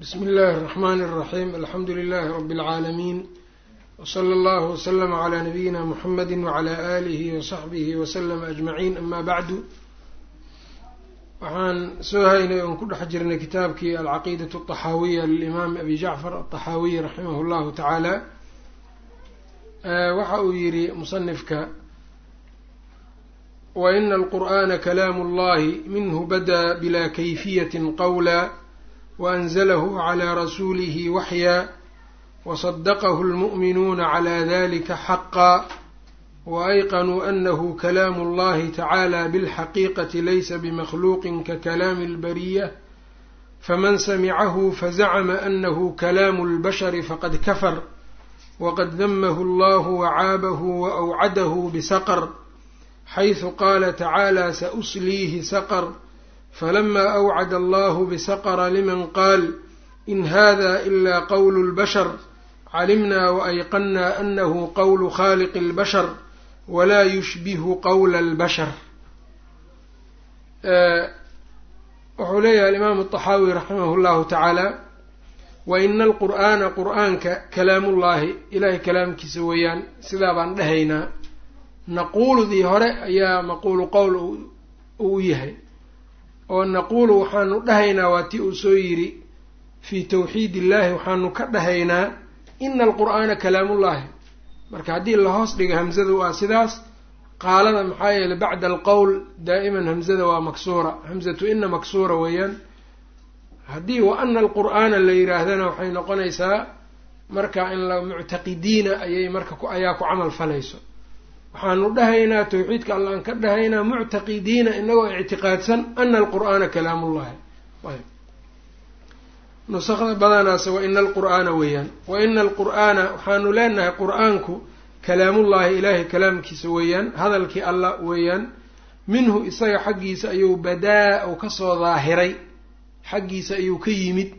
bsmi اllahi الرحmn الرaxيm alxamdu لlh rb العaalamiin wslى اllah وslm عlى nabiyina mxamedi wعlى آlih وصaxbih وslm أجmaعin ama bعdu waxaan soo haynay oon ku dhex jirnay kitaabkii alcaqiidaة الطaxaawiya lilimam abi jacfar aلطaxaawiy raximah اllahu tacaala waxa uu yihi musanifka waina alqur'ana kalaam اllahi minhu bada bila kayfiyaة qawla وأنزله على رسوله وحيا وصدقه المؤمنون على ذلك حقا وأيقنوا أنه كلام الله تعالى بالحقيقة ليس بمخلوق ككلام البرية فمن سمعه فزعم أنه كلام البشر فقد كفر وقد ذمه الله وعابه وأوعده بسقر حيث قال تعالى سأصليه سقر falamaa awcada allahu bisaqara liman qaal in hada ilaa qowlu lbashar calimnaa waayqannaa anahu qowlu khaaliqi اlbashar walaa yushbihu qowla albashar wuxuu leeyahay alimaamu aطaxaawi raximah llahu tacaala waina alqur'aana qur'aanka kalaamullaahi ilahay kalaamkiisa weeyaan sidaa baan dhahaynaa naquuludii hore ayaa maquulu qowl uu yahay oo naquulu waxaanu dhahaynaa waa ti uu soo yidhi fii tawxiid illahi waxaanu ka dhahaynaa ina alqur'aana kalaamullaahi. Marka haddii la hoos dhiga hamzada waa sidaas. Qaalada maxaa yeeley bacda alqowl daa'iman hamzada waa maksuura. Hamzatu ina maksuura weeyaan. Haddii wa ana alqur'aana la yidhaahdana waxay noqonaysaa marka in la muctaqidiina ayay marka ayaa ku camal falayso waxaanu dhahaynaa tawxiidka alla aan ka dhahaynaa muctaqidiina inagoo ictiqaadsan ana alqur'aana kalaamullahi nusakda badanaase wa ina alqur'aana weeyaan. Wa ina alqur'aana waxaanu leenahay qur'aanku kalaamullaahi ilaahay kalaamkiisa weeyaan hadalkii alla weeyaan. Minhu isaga xaggiisa ayuu badaa u ka soo daahiray. Xaggiisa ayuu ka yimid.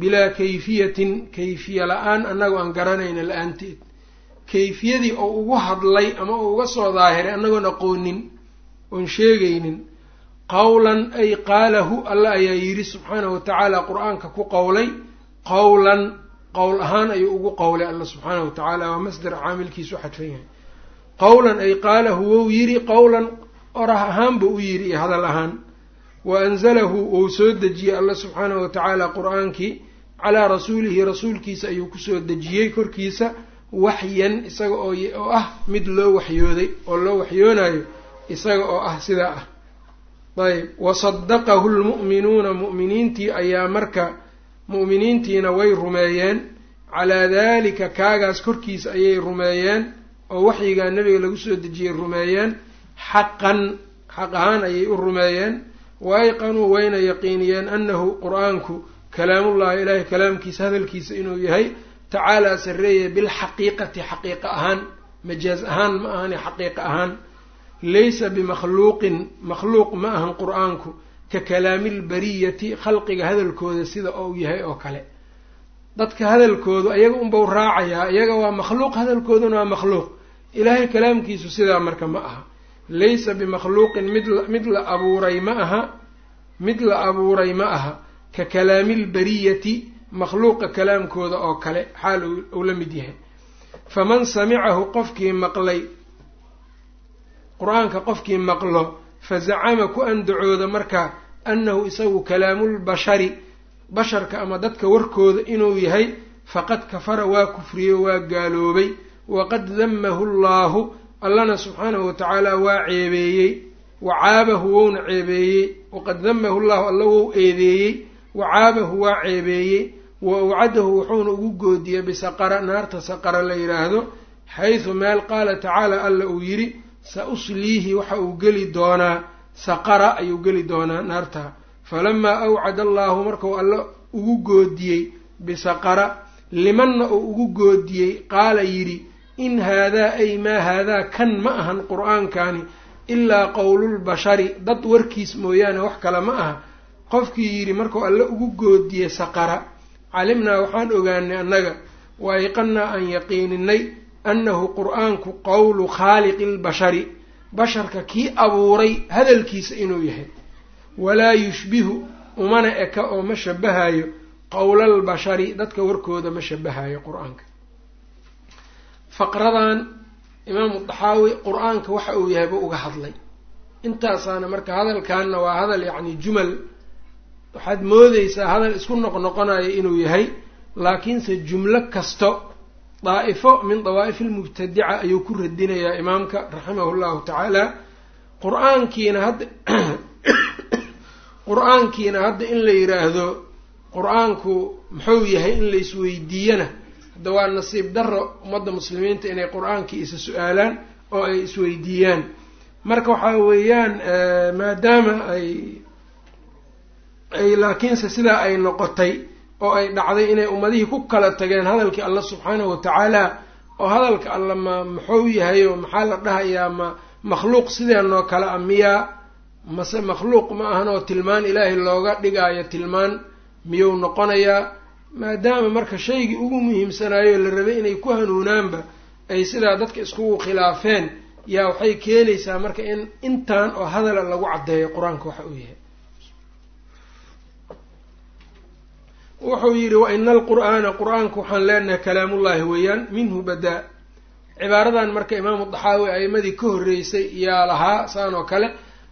Bilaa kayfiyatin kayfiya la'aan annago aan garanayna la'aanteed kayfiyadii oo ugu hadlay ama uu uga soo daahiray annagoon aqoonin oon sheegaynin qowlan ay qaalahu alla ayaa yidhi subxaanahu watacaala qur'aanka ku qowlay qowlan qowl ahaan ayuu ugu qowlay alla subxaanahu watacaala waa masder caamilkiisu xadfan yahay. Qowlan ay qaalahu wou yidhi qowlan orah ahaanba u yidhi iyo hadal ahaan. Wa anzalahu uu soo dejiyey alla subxaanahu watacaala qur'aankii calaa rasuulihi rasuulkiisa ayuu ku soo dejiyey korkiisa waxyan isaga oo ah mid loo waxyooday oo loo waxyoonayo isaga oo ah sidaa ah. Ayb wasadaqahu lmu'minuuna mu'miniintii ayaa marka mu'miniintiina way rumeeyeen. Calaa daalika kaagaas korkiisa ayay rumeeyeen oo waxyigaa nebiga lagu soo dejiyey rumeeyeen. Xaqan xaq ahaan ayay u rumeeyeen. Wa ayqanuu wayna yaqiiniyeen annahu qur'aanku kalaamullahi ilaahay kalaamkiisa hadalkiisa inuu yahay tacaalaa sarreeye bilxaqiiqati xaqiiqa ahaan majaaz ahaan ma ahani xaqiiqa ahaan laysa bimakhluuqin makhluuq ma ahan qur'aanku ka kalaami lbariyati khalqiga hadalkooda sida ou yahay oo kale. Dadka hadalkoodu ayaga unbau raacayaa iyaga waa makhluuq hadalkooduna waa makhluuq. Ilaahay kalaamkiisu sidaa marka ma aha. Laysa bimakhluuqin mid mid la abuuray ma aha mid la abuuray ma aha. Ka kalaami lbariyati makhluuqa kalaamkooda oo kale xaal uu la mid yahay. Faman samicahu qofkii maqlay qur'aanka qofkii maqlo fazacama ku andacooda marka annahu isagu kalaamulbashari basharka ama dadka warkooda inuu yahay faqad kafara waa kufriyey waa gaaloobay waqad damahu llaahu allana subxaanahu watacaala waa ceebeeyey wacaabahu wouna ceebeeyey waqad damahu llahu alla wou eedeeyey wacaabahu waa ceebeeyey wa awcadahu wuxuuna ugu goodiyey bisaqara naarta saqara la yidhaahdo xaysu meel qaala tacaala alla uu yidhi sa usliihi waxa uu geli doonaa saqara ayuu geli doonaa naarta. Falamaa awcada allaahu markuu alla ugu goodiyey bisaqara limanna uu ugu goodiyey qaala yidhi in haadaa ay maa haadaa kan ma ahan qur'aankani ilaa qowlulbashari dad warkiis mooyaane wax kale ma aha. Qofkii yidhi markuu alle ugu goodiyey saqara calimnaa waxaan ogaanay annaga wa ayqannaa aan yaqiininay annahu qur'aanku qowlu khaaliqi lbashari basharka kii abuuray hadalkiisa inuu yahay. Walaa yushbihu umana eka oo ma shabahayo qowlalbashari dadka warkooda ma shabahayo qur'aanka. Faqradan imaamu daxaawi qur'aanka waxa uu yahayba uga hadlay. Intaasaana marka hadalkanna waa hadal yacni jumal waxaad moodeysaa hadal isku noqnoqonayo inuu yahay laakiinse jumlo kasto daa'ifo min dawaa'ifi lmubtadica ayuu ku radinayaa imaamka raximahu llahu tacaala. Qur'aankiina hadda qur'aankiina hadda in la yidhaahdo qur'aanku muxuu yahay in la isweydiiyana hadda waa nasiib daro ummadda muslimiinta inay qur'aankii isa su'aalaan oo ay isweydiiyaan. Marka waxaa weeyaan maadaama ay ay laakiinse sidaa ay noqotay oo ay dhacday inay ummadihii ku kala tageen hadalkii alla subxaanahu watacaala oo hadalka alla ma muxuu yahay oo maxaa la dhahayaa ma makhluuq sideenoo kale a miyaa mase makhluuq ma ahan oo tilmaan ilaahay looga dhigaayo tilmaan miyuu noqonayaa? Maadaama marka shaygii ugu muhiimsanaayo la rabay inay ku hanuunaanba ay sidaa dadka iskugu khilaafeen yaa waxay keenaysaa marka in intaan oo hadala lagu caddeeyo qur'aanka waxa uu yahay wuxuu yidhi wa ina alqur'aana qur'aanku waxaan leenahay kalaamullaahi weeyaan minhu badaa cibaaradan marka imaamu daxaawi a'imadii ka horreysay yaa lahaa saan oo kale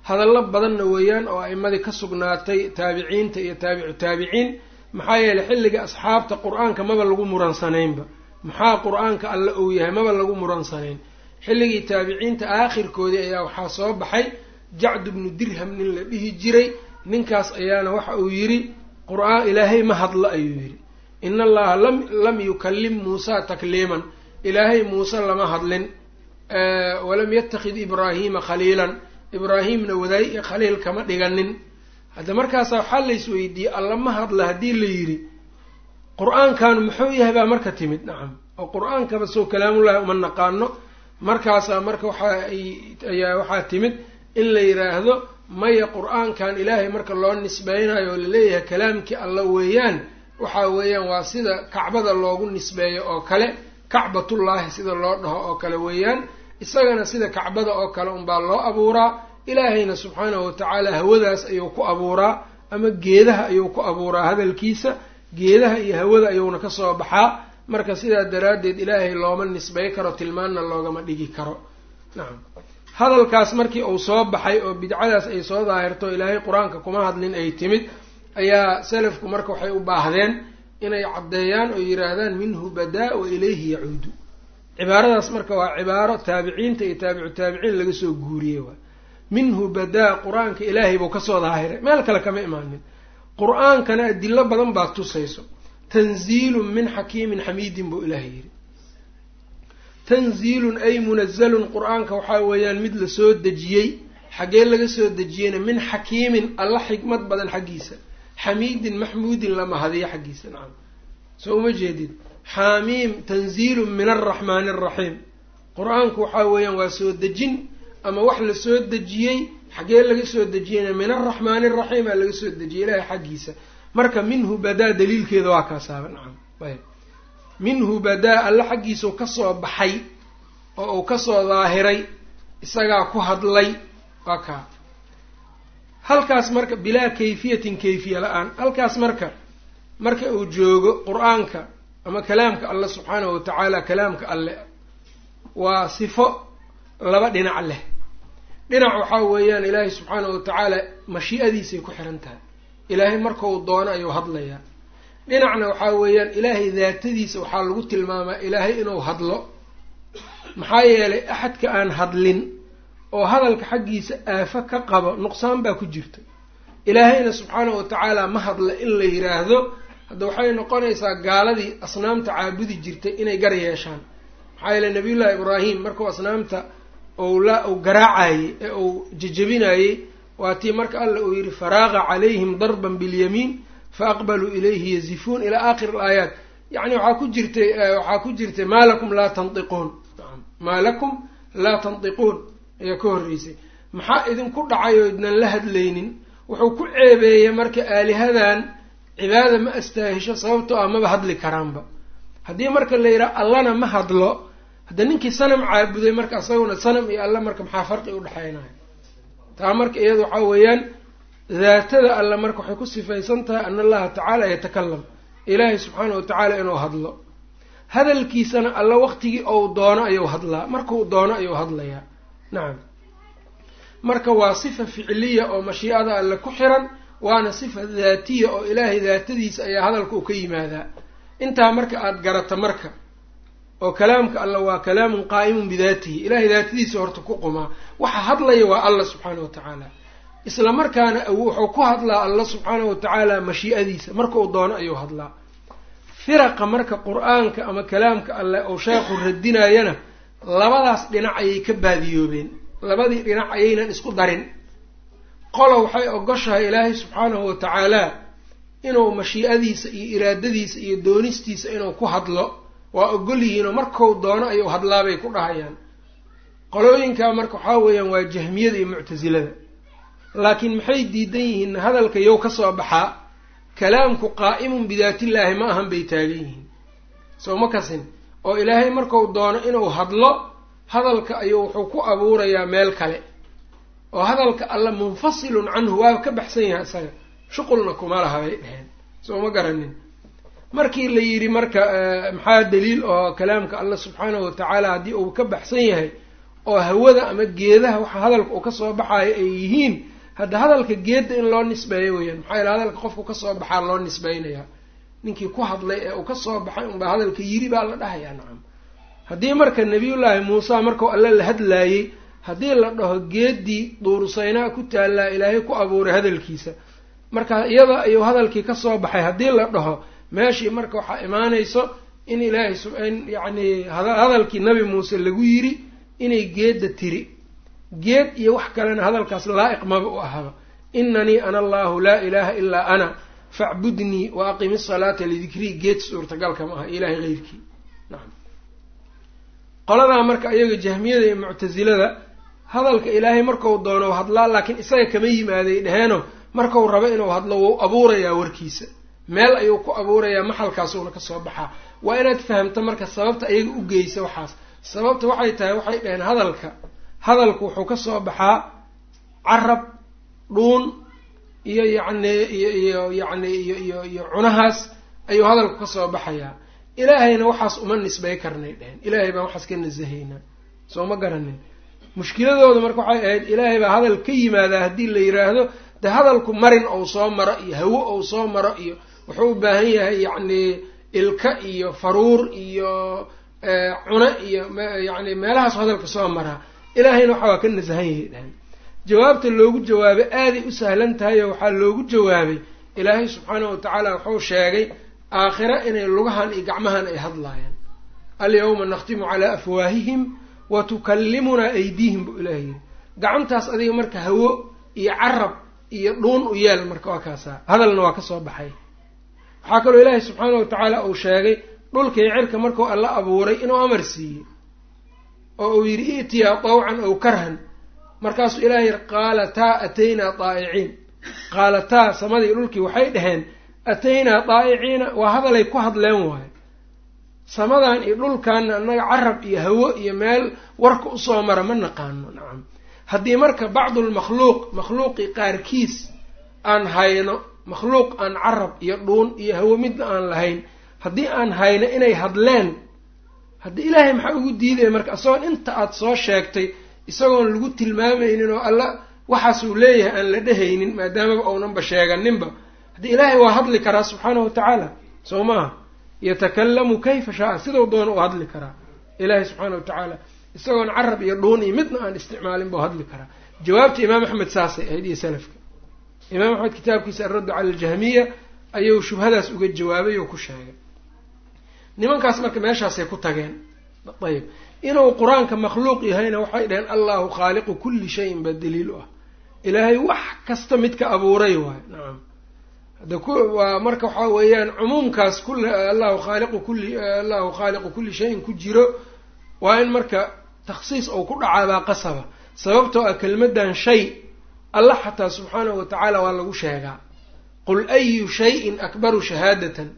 hadallo badanna weeyaan oo a'imadii ka sugnaatay taabiciinta iyo taabicu taabiciin maxaa yeelay xilliga asxaabta qur'aanka maba lagu muransanaynba. Maxaa qur'aanka alla uu yahay maba lagu muransanayn. Xilligii taabiciinta aakhirkoodii ayaa waxaa soo baxay jacdu bnu dirham nin la dhihi jiray ninkaas ayaana waxa uu yidhi qur'aan ilaahay ma hadlo ayuu yidhi. Ina allaha lam lam yukallim muusa takliiman. Ilaahay muuse lama hadlin. Walam yatakid ibraahiima khaliilan. Ibraahimna wadaay iyo khaliil kama dhiganin. Hadda markaasa waxaa la isweydiiyey alla ma hadla haddii la yidhi qur'aankanu muxuu yahay baa marka timid. Nacam. Oo qur'aankaba soo kalaamullahi uma naqaano. Markaasaa marka waxaa ayaa waxaa timid in la yidhaahdo maya qur'aankan ilaahay marka loo nisbeynayo oo la leeyahay kalaamkii alla weeyaan waxa weeyaan waa sida kacbada loogu nisbeeyo oo kale kacbatullaahi sida loo dhaho oo kale weeyaan. Isagana sida kacbada oo kale unbaa loo abuuraa. Ilaahayna subxaanahu watacaala hawadaas ayuu ku abuuraa ama geedaha ayuu ku abuuraa hadalkiisa. Geedaha iyo hawada ayuuna ka soo baxaa. Marka sidaa daraaddeed ilaahay looma nisbey karo tilmaanna loogama dhigi karo. Nacam hadalkaas markii uu soo baxay oo bidcadaas ay soo daahirto ilaahay qur'aanka kuma hadlin ay timid ayaa salafku marka waxay u baahdeen inay caddeeyaan oo yidhaahdaan minhu badaa wa ilayhi yacuudu. Cibaaradaas marka waa cibaaro taabiciinta iyo taabicu taabiciin laga soo guuriyey waay minhu badaa qur'aanka ilaahay buu ka soo daahiray. Meel kale kama imaanin. Qur'aankana adilo badan baa tusayso. Tanziilun min xakiimin xamiidin buu ilaahay yidhi tanziilun ay munazalun qur'aanka waxaa weeyaan mid la soo dejiyey xaggee laga soo dejiyeyna min xakiimin alla xikmad badan xaggiisa. Xamiidin maxmuudin la mahadiyo xaggiisa nacam soo uma jeedid xaamiim tanziilun min alraxmaani alraxiim qur'aanku waxaa weeyaan waa soo dejin ama wax la soo dejiyey xaggee laga soo dejiyeyna min alraxmaani alraxiim aa laga soo dejiyey ilaahay xaggiisa. Marka minhu badaa daliilkeeda waa kaasaaba nacam ayb minhu badaa alla xaggiisau ka soo baxay oo uu ka soo daahiray isagaa ku hadlay. Waa kaa halkaas marka bilaa kayfiyatin kayfiya la'aan. Halkaas marka marka uu joogo qur'aanka ama kalaamka alle subxaanahu watacaala kalaamka alle waa sifo laba dhinac leh. Dhinac waxaa weeyaan ilaahay subxaanahu watacaala mashii'adiisay ku xiran tahay ilaahay markau doono ayuu hadlayaa dhinacna waxaa weeyaan ilaahay daatadiisa waxaa lagu tilmaamaa ilaahay inuu hadlo. Maxaa yeelay axadka aan hadlin oo hadalka xaggiisa aafo ka qabo nuqsaan baa ku jirta. Ilaahayna subxaanahu watacaala ma hadla in la yiraahdo. Hadda waxay noqonaysaa gaaladii asnaamta caabudi jirtay inay gar yeeshaan. Maxaa yeele nabiyullaahi ibraahim markuu asnaamta ou la uu garaacayey ee uu jejebinayey waa tii marka alla uu yidhi faraaqa calayhim darban bilyamiin faaqbaluu ilayhi yazifuun ilaa aakhir alaayaat yacni waxaa ku jirtay waxaa ku jirtay maa lakum laa tantiquun maa lakum laa tantiquun ayaa ka horreysay maxaa idinku dhacay oo idnan la hadlaynin wuxuu ku ceebeeyey marka aalihadan cibaada ma astaahisho sababtoo ah maba hadli karaanba haddii marka la yidhaha allana ma hadlo hadda ninkii sanam caabuday marka isaguna sanam iyo alla marka maxaa farqi udhexeynaya taa marka iyada waxaa weeyaan daatada alle marka waxay ku sifaysan tahay ana allaha tacaala yatakalam ilaahay subxaana wa tacaala inuu hadlo. Hadalkiisana alla waqtigii ou doono ayuu hadlaa. Markuu doono ayuu hadlayaa. Nacam marka waa sifa ficliya oo mashiicada alle ku xiran waana sifa daatiya oo ilaahay daatadiisa ayaa hadalka u ka yimaadaa. Intaa marka aada garata marka oo kalaamka alla waa kalaamun qaa'imun bidaatihi ilahay daatadiisa horta ku qumaa. Waxa hadlaya waa alla subxaana wa tacaala isla markaana wuxuu ku hadlaa alla subxaana wa tacaala mashii'adiisa. Markau doono ayuu hadlaa. Firaqa marka qur'aanka ama kalaamka alleh oo sheekhu radinayana labadaas dhinac ayay ka baadiyoobeen. Labadii dhinac ayaynan isku darin. Qola waxay ogoshahay ilaahay subxaanahu wa tacaala inuu mashii'adiisa iyo iraadadiisa iyo doonistiisa inuu ku hadlo. Waa ogol yihiinoo markau doono ayuu hadlaabay ku dhahayaan. Qolooyinkaa marka waxaa weeyaan waa jahmiyada iyo muctasilada laakiin maxay diidan yihiin hadalka yow ka soo baxaa kalaamku qaa'imun bidaatillaahi ma ahan bay taagan yihiin. Soo ma kasin? Oo ilaahay markau doono inuu hadlo hadalka ayuu wuxuu ku abuurayaa meel kale. Oo hadalka alla munfasilun canhu waa ka baxsan yahay isaga. Shuqulna kuma laha bay dheheen soo ma garanin? Markii la yidhi marka maxaa daliil oo kalaamka alla subxaanahu watacaala haddii uu ka baxsan yahay oo hawada ama geedaha waxa hadalka uu ka soo baxaayo ay yihiin hadda hadalka geedda in loo nisbeeyo weyaan maxaa yaele hadalka qofku ka soo baxaa loo nisbeynayaa ninkii ku hadlay ee uu ka soo baxay unbaa hadalka yiri baa la dhahayaa nacam haddii marka nabiyullaahi muuse markau alle la hadlaayey haddii la dhaho geeddii duurusaynaa ku taallaa ilaahay ku abuuray hadalkiisa. Marka iyada ayuu hadalkii ka soo baxay. Haddii la dhaho meeshii marka waxaa imaanayso in ilaahay in yacni hadalkii nabi muuse lagu yiri inay geedda tiri geed iyo wax kalena hadalkaas laa-iq maba u ahaba inanii ana allahu laa ilaaha ilaa ana facbudnii wa aqimi salaata lidikrii. Geed suurtagalka ma aha ilahay heyrkii qoladaa marka iyaga jahmiyada iyo muctasilada hadalka ilaahay markau doono hadlaa laakiin isaga kama yimaaday dhaheeno markau rabo inuu hadlo wuu abuurayaa warkiisa. Meel ayuu ku abuurayaa maxalkaasuuna ka soo baxaa. Waa inaad fahamto marka sababta ayaga u geysa waxaas. Sababta waxay tahay waxay dhaheen hadalka hadalku wuxuu ka soo baxaa carab dhuun iyo yacni iyo iyo yacni iyo iyo iyo cunahaas ayuu hadalku ka soo baxayaa. Ilaahayna waxaas uma nisbay karnay dheheen ilaahay baan waxaas ka nasahaynaa soo ma garanin. Mushkiladooda marka waxay ahayd ilaahay baa hadal ka yimaadaa haddii la yiraahdo de hadalku marin ou soo maro iyo hawo ou soo maro iyo wuxuu u baahan yahay yacni ilka iyo faruur iyo cuno iyo yani meelahaas hadalka soo maraa ilaahayna waxa waa ka nasahan yahay dheheen jawaabta loogu jawaabay aaday u sahlan tahay oo waxaa loogu jawaabay ilaahay subxaanahu watacaala wuxuu sheegay aakhira inay lugahan iyo gacmahan ay hadlaayaan. Alyawma nakhtimu calaa afwaahihim wa tukallimunaa aydiihim buu ilaah yiri gacantaas adiga marka hawo iyo carab iyo dhuun u yeel marka waa kaasaa. Hadalna waa ka soo baxay. Waxaa kaloo ilaahay subxaana wa tacaala uu sheegay dhulkii cirka markuu alla abuuray inuu amar siiyey oo uu yidhi i'tiyaa tawcan ow karhan. Markaasuu ilaah yidhi qaalataa ataynaa daa'iciin qaalataa samadii dhulkii waxay dhaheen ataynaa daa'iciina waa hadalay ku hadleen waayo samadan iyo dhulkaana annaga carab iyo hawo iyo meel warka u soo mara ma naqaano. Nacam. Haddii marka bacdulmakhluuq makhluuqii qaarkiis aan hayno makhluuq aan carab iyo dhuun iyo hawo midna aan lahayn haddii aan hayno inay hadleen haddii ilaahay maxaa ugu diidaya marka isagoon inta aada soo sheegtay isagoon lagu tilmaamaynin oo alla waxaasuu leeyahay aan la dhehaynin maadaamaba ownanba sheeganinba haddii ilaahay waa hadli karaa subxaanahu watacaala soo maaha yatakalamu kayfa shaa sidau doona u hadli karaa. Ilaahay subxaana wa tacaala isagoon carab iyo dhuun iyo midna aan isticmaalin buu hadli karaa. Jawaabta imaam axmed saasay ahayd iyo salafka. Imaam axmed kitaabkiisa alraddu cala aljahmiya ayuu shubhadaas uga jawaabay oo ku sheegay nimankaas marka meeshaasay ku tageen. Ayib. Inuu qur'aanka makhluuq yahayna waxay dhaheen allahu khaaliqu kulli shayin baa daliil u ah. Ilaahay wax kasta midka abuuray waayo nacam hada waa marka waxaa weeyaan cumuumkaas kul allahu khaaliqu kulli allahu khaaliqu kulli shayin ku jiro. Waa in marka takhsiis ou ku dhacaabaa qasaba. Sababtoo ah kelmaddan shay allah xataa subxaanahu watacaala waa lagu sheegaa. Qul ayu shayin akbaru shahaadatan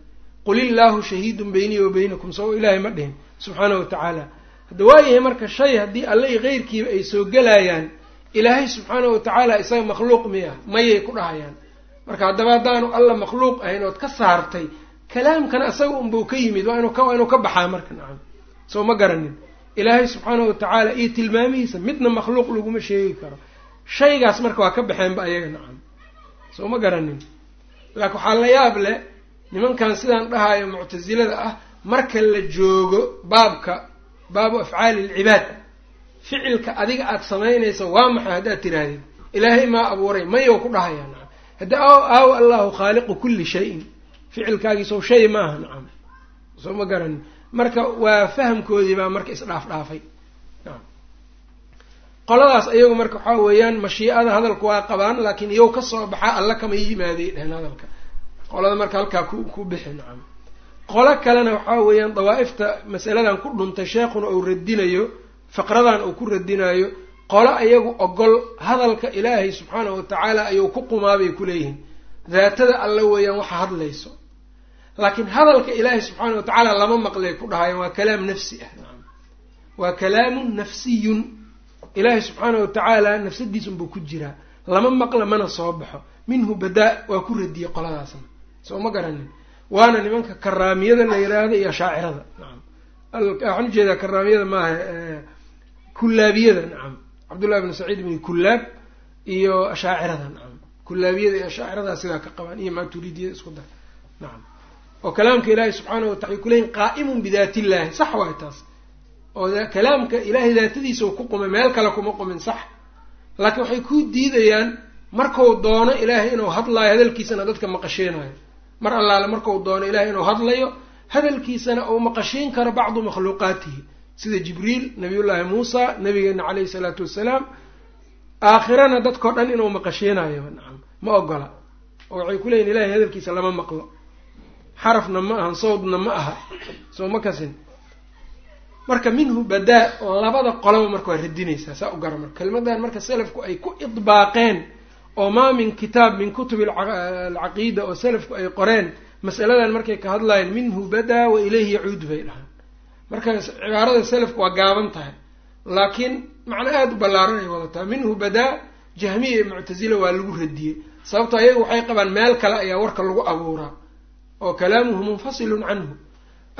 qul illaahu shahiidun beynii wa beynakum soo ilaahay ma dhihin subxaanahu watacaala hadda waayahay marka shay haddii alle i keyrkiiba ay soo gelayaan ilaahay subxaanahu watacaala isaga makhluuq miya mayay ku dhahayaan. Marka haddaba haddaanu alla makhluuq ahayn ood ka saartay kalaamkana isaga unbuu ka yimid waa inuu ka waa inuu ka baxaa marka nacam. Soo ma garanin. Ilaahay subxaanahu watacaala iyo tilmaamihiisa midna makhluuq laguma sheegi karo. Shaygaas marka waa ka baxeenba ayaga nacam. Soo ma garanin. Laakiin waxaa la yaab leh nimankan sidaan dhahayo muctasilada ah marka la joogo baabka baabu afcaali ilcibaad ficilka adiga aada samaynaysa waa maxay haddaad tirahdid ilaahay maa abuuray mayow ku dhahayaa nacam hadda aaw allahu khaaliqu kulli shayin. Ficilkaagiisow shay maaha nacam soo ma garanin marka waa fahamkoodii baa marka isdhaaf dhaafay qoladaas ayagu marka waxaa weeyaan mashiicada hadalku waa qabaan laakiin iyow ka soo baxaa alla kama yimaaday dheheen hadalka qolada marka halkaa ku ku bixi nacam. Qolo kalena waxaa weeyaan dawaa'ifta masaladan ku dhuntay sheekhuna uu radinayo faqradan uu ku radinayo qolo ayagu ogol hadalka ilaahay subxaanahu watacaala ayuu ku qumaabay kuleeyihiin daatada alla weeyaan waxa hadlayso. Laakiin hadalka ilaahay subxaana wa tacaala lama maqlay ku dhahayan waa kalaam nafsi ah nacam. Waa kalaamun nafsiyun. Ilaahay subxaana wa tacaala nafsadiisunbuu ku jiraa. Lama maqla mana soo baxo. Minhu badaa waa ku radiyey qoladaasna soo ma garanin waana nimanka karaamiyada la yiraahdo iyo ashaacirada nacam waxaan u jeedaa karaamiyada maaha kullaabiyada. Nacam cabdullahi bn saciid bn kullaab iyo ashaacirada nacam kullaabiyada iyo ashaacirada sidaa ka qabaan. Iyo maaturidiyada isku dar. Nacam oo kalaamka ilaahay subxaana wa tacala kuleeyihin qaa'imun bidaati illahi sax waay taas. Oo kalaamka ilaahay daatadiisa uu ku qumay meel kale kuma qumin sax. Laakiin waxay ku diidayaan marku doono ilaahay inuu hadlaayo hadalkiisana dadka maqasheenayo mar allaale marku doono ilahay inuu hadlayo hadalkiisana uu maqashiin karo bacdu makhluuqaatihi. Sida jibriil nabiyullaahi muusa nabigeena caleyhi salaatu wassalaam aakhirana dadkao dhan inuu maqashiinayo nacam ma ogola oo waxay ku leeyihiin ilahay hadalkiisa lama maqlo. Xarafna ma ahan sawdna ma aha. Soo ma kasin. Marka minhu badaa labada qolaba marka waa radinaysaa saa u gara marka. Kelimadan marka salafku ay ku idbaaqeen oo maa min kitaab min kutubi alcaqiida oo salafku ay qoreen masaladan markay ka hadlayeen minhu badaa wa ilayhi yacuud bay dhahaan. Marka cibaarada salafku waa gaaban tahay. Laakiin macno aada u ballaaran ay wadataa. Minhu badaa jahmiya iyo muctasila waa lagu radiyey. Sababto ayagu waxay qabaan meel kale ayaa warka lagu abuuraa. Oo kalaamuhu munfasilun canhu.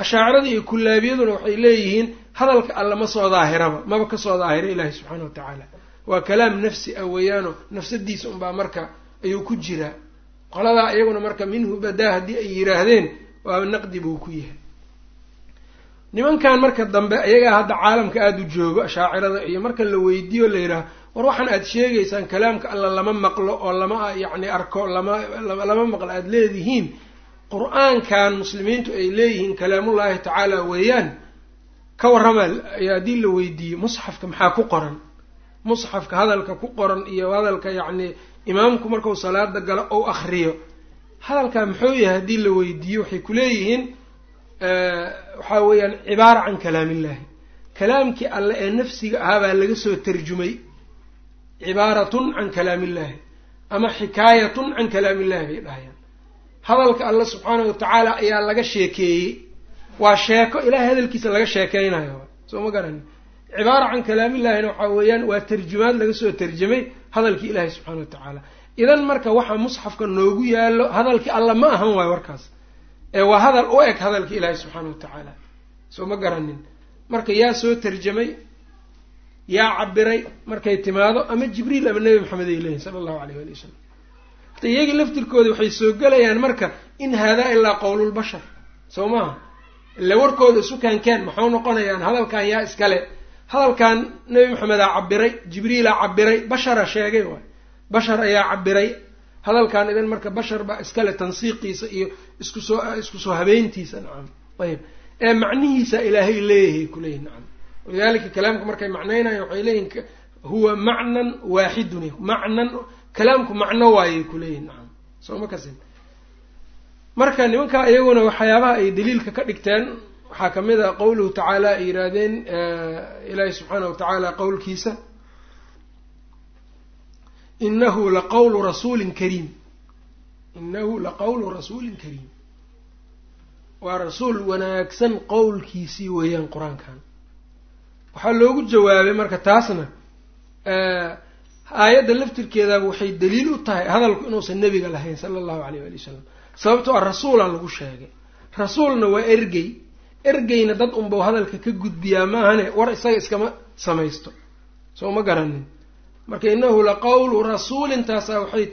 Ashaacirada iyo kullaabiyaduna waxay leeyihiin hadalka alla ma soo daahiraba maba ka soo daahira ilaahi subxaana wa tacaala waa kalaam nafsi ah weeyaano nafsadiisa unbaa marka ayuu ku jiraa qoladaa iyaguna marka minhu badaa haddii ay yiraahdeen waaba naqdi buu ku yahay. Nimankan marka dambe iyagaa hadda caalamka aada u joogo ashaacirada iyo marka la weydiiyo la yidhaaho war waxaan aada sheegaysaan kalaamka alla lama maqlo oo lama yacni arko lama lama maqlo aada leedihiin. Qur'aankan muslimiintu ay leeyihiin kalaamullaahi tacaala weeyaan ka warrama haddii la weydiiyo musxafka maxaa ku qoran musxafka hadalka ku qoran iyo hadalka yacni imaamku markuu salaada galo ou akriyo hadalkaa muxuu yahay haddii la weydiiyo waxay kuleeyihiin waxaa weeyaan cibaara can kalaamillaahi kalaamkii alle ee nafsiga ahaa baa laga soo tarjumay. Cibaaratun can kalaamillaahi ama xikaayatun can kalaamillahi bay dhahayaan. Hadalka alle subxaanahu watacaala ayaa laga sheekeeyey. Waa sheeko ilahay hadalkiisa laga sheekeynayo. Soo ma garani cibaara can kalaamillahina waxaa weeyaan waa tarjumaad laga soo tarjamay hadalkii ilaahi subxaana wa tacaala. Idan marka waxa musxafka noogu yaalo hadalkii alla ma ahan waayo warkaas ee waa hadal u eg hadalkii ilaahi subxaana wa tacaala. Soo ma garanin. Marka yaa soo tarjamay yaa cabiray markay timaado ama jibriil ama nebi maxamed ay leeyihiin sala allahu alayh wali wasalam hata iyagii laftirkooda waxay soo gelayaan marka in haadaa ilaa qowlulbashar soo maaha ila warkooda isu kaankeen maxau noqonayaan hadalkan yaa iskale hadalkan nebi maxamedaa cabiray jibriilaa cabiray bashara sheegay waay. Bashar ayaa cabiray hadalkan idan marka bashar baa iskale tansiiqiisa iyo isku soo isku soo habeyntiisa nacam. Ayib. Ee macnihiisa ilaahay leeyahay kuleeyihin nacam. Walidalika kalaamka markay macnaynayan waxay leeyihiin huwa macnan waaxidun macnan kalaamku macno waayay kuleeyihin nacam. Soo ma kasin. Marka nimanka iyaguna waxyaabaha ay daliilka ka dhigteen waxaa ka mid a qowluhu tacaala ay yidhaahdeen ilaahi subxaana wa tacaala qowlkiisa inahu laqawlu rasuulin kariim. Inahu laqawlu rasuulin kariim. Waa rasuul wanaagsan qowlkiisii weeyaan qur'aankan. Waxaa loogu jawaabay marka taasna aayadda laftirkeedaaba waxay daliil u tahay hadalku inuusan nebiga lahayn sala allahu alayh wali wasalam sababtoo a rasuula lagu sheegay. Rasuulna waa ergey ergeyna dad unbau hadalka ka gudbiyaa maahane war isaga iskama samaysto. Soo ma garanin. Marka innahu la qawlu rasuulintaasaa waxay